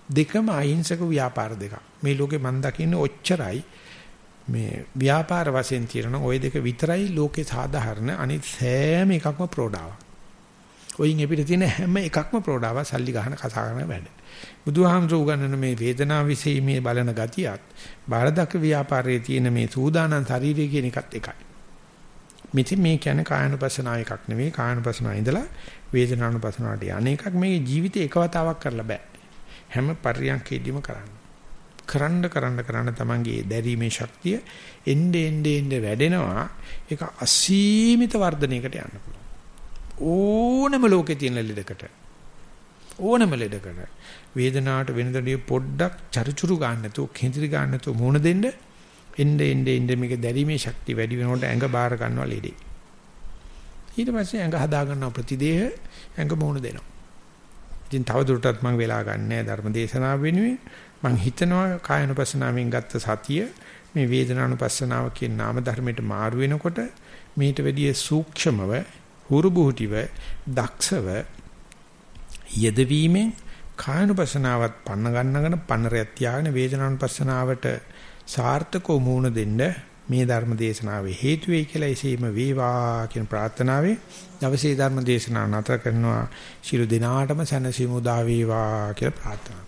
දෙකම අහිංසක ව්‍යාපාර දෙකක්. මේ ලෝකේ මම දකින්නේ ඔච්චරයි මේ ව්‍යාපාර වශයෙන් తీරන ওই දෙක විතරයි ලෝකේ සාධාරණ අනිත් සෑම එකක්ම ප්‍රෝඩාවක්. ඔයින් අපිට තියෙන හැම එකක්ම ප්‍රෝඩාවක් සල්ලි ගහන කතා කරන වැඩ. බුදුහාමුදුරු උගන්වන මේ වේදනාව વિશે මේ බලන ගතියත් බාරදක ව්‍යාපාරයේ තියෙන මේ සූදානම් ශරීරය කියන එකත් එකයි. මෙතන මේ කියන්නේ කායනුපසනාව එකක් නෙවෙයි කායනුපසනාව ඉඳලා වේදනානුපසනාවට යන එකක් මේ ජීවිතේ එකවතාවක් කරලා බෑ. හැම පරියන්කෙදීම කරන්න. කරන්න කරන්න කරන්න තමන්ගේ දැරීමේ ශක්තිය එnde ende ende වැඩෙනවා. ඒක අසීමිත වර්ධනයකට යන්න පුළුවන්. ඕනම ලෝකේ තියෙන ලෙඩකට ඕනම ලෙඩකට වේදනාවට වෙනදදී පොඩ්ඩක් චරිචුරු ගන්න නැතුව කෙඳිරි ගන්න නැතුව මුණ දෙන්න. එnde ende ende මේක දැරීමේ ශක්තිය වැඩි වෙනකොට ඇඟ බාර ගන්නවා ලෙඩේ. ඊට පස්සේ ඇඟ හදා ගන්නවා ප්‍රතිදේහ ඇඟ මුණ දෙනවා. ඉතින් තව දුරටත් මම වෙලා ගන්නෑ ධර්ම දේශනාව වෙනුවෙන්. මම හිතනවා කායනුපස්සනාවෙන් ගත්ත සතිය මේ වේදනානුපස්සනාව කියන නාම ධර්මයට මාරු වෙනකොට මේට වැඩිය සූක්ෂමව හුරුබුහුටිව දක්ෂව යෙදවීමෙන් කායනුපසනාවත් පන්න ගන්නගෙන පන්නරයක් තියාගෙන වේදනානුපසනාවට සාර්ථකව මුහුණ දෙන්න මේ ධර්ම දේශනාවේ හේතු වෙයි කියලා එසේම වේවා කියන ප්‍රාර්ථනාවේ දවසේ ධර්ම දේශනාව නතර කරනවා. ශිරු දිනාටම සැනසීම උදා වේවා කියලා ප්‍රාර්ථනා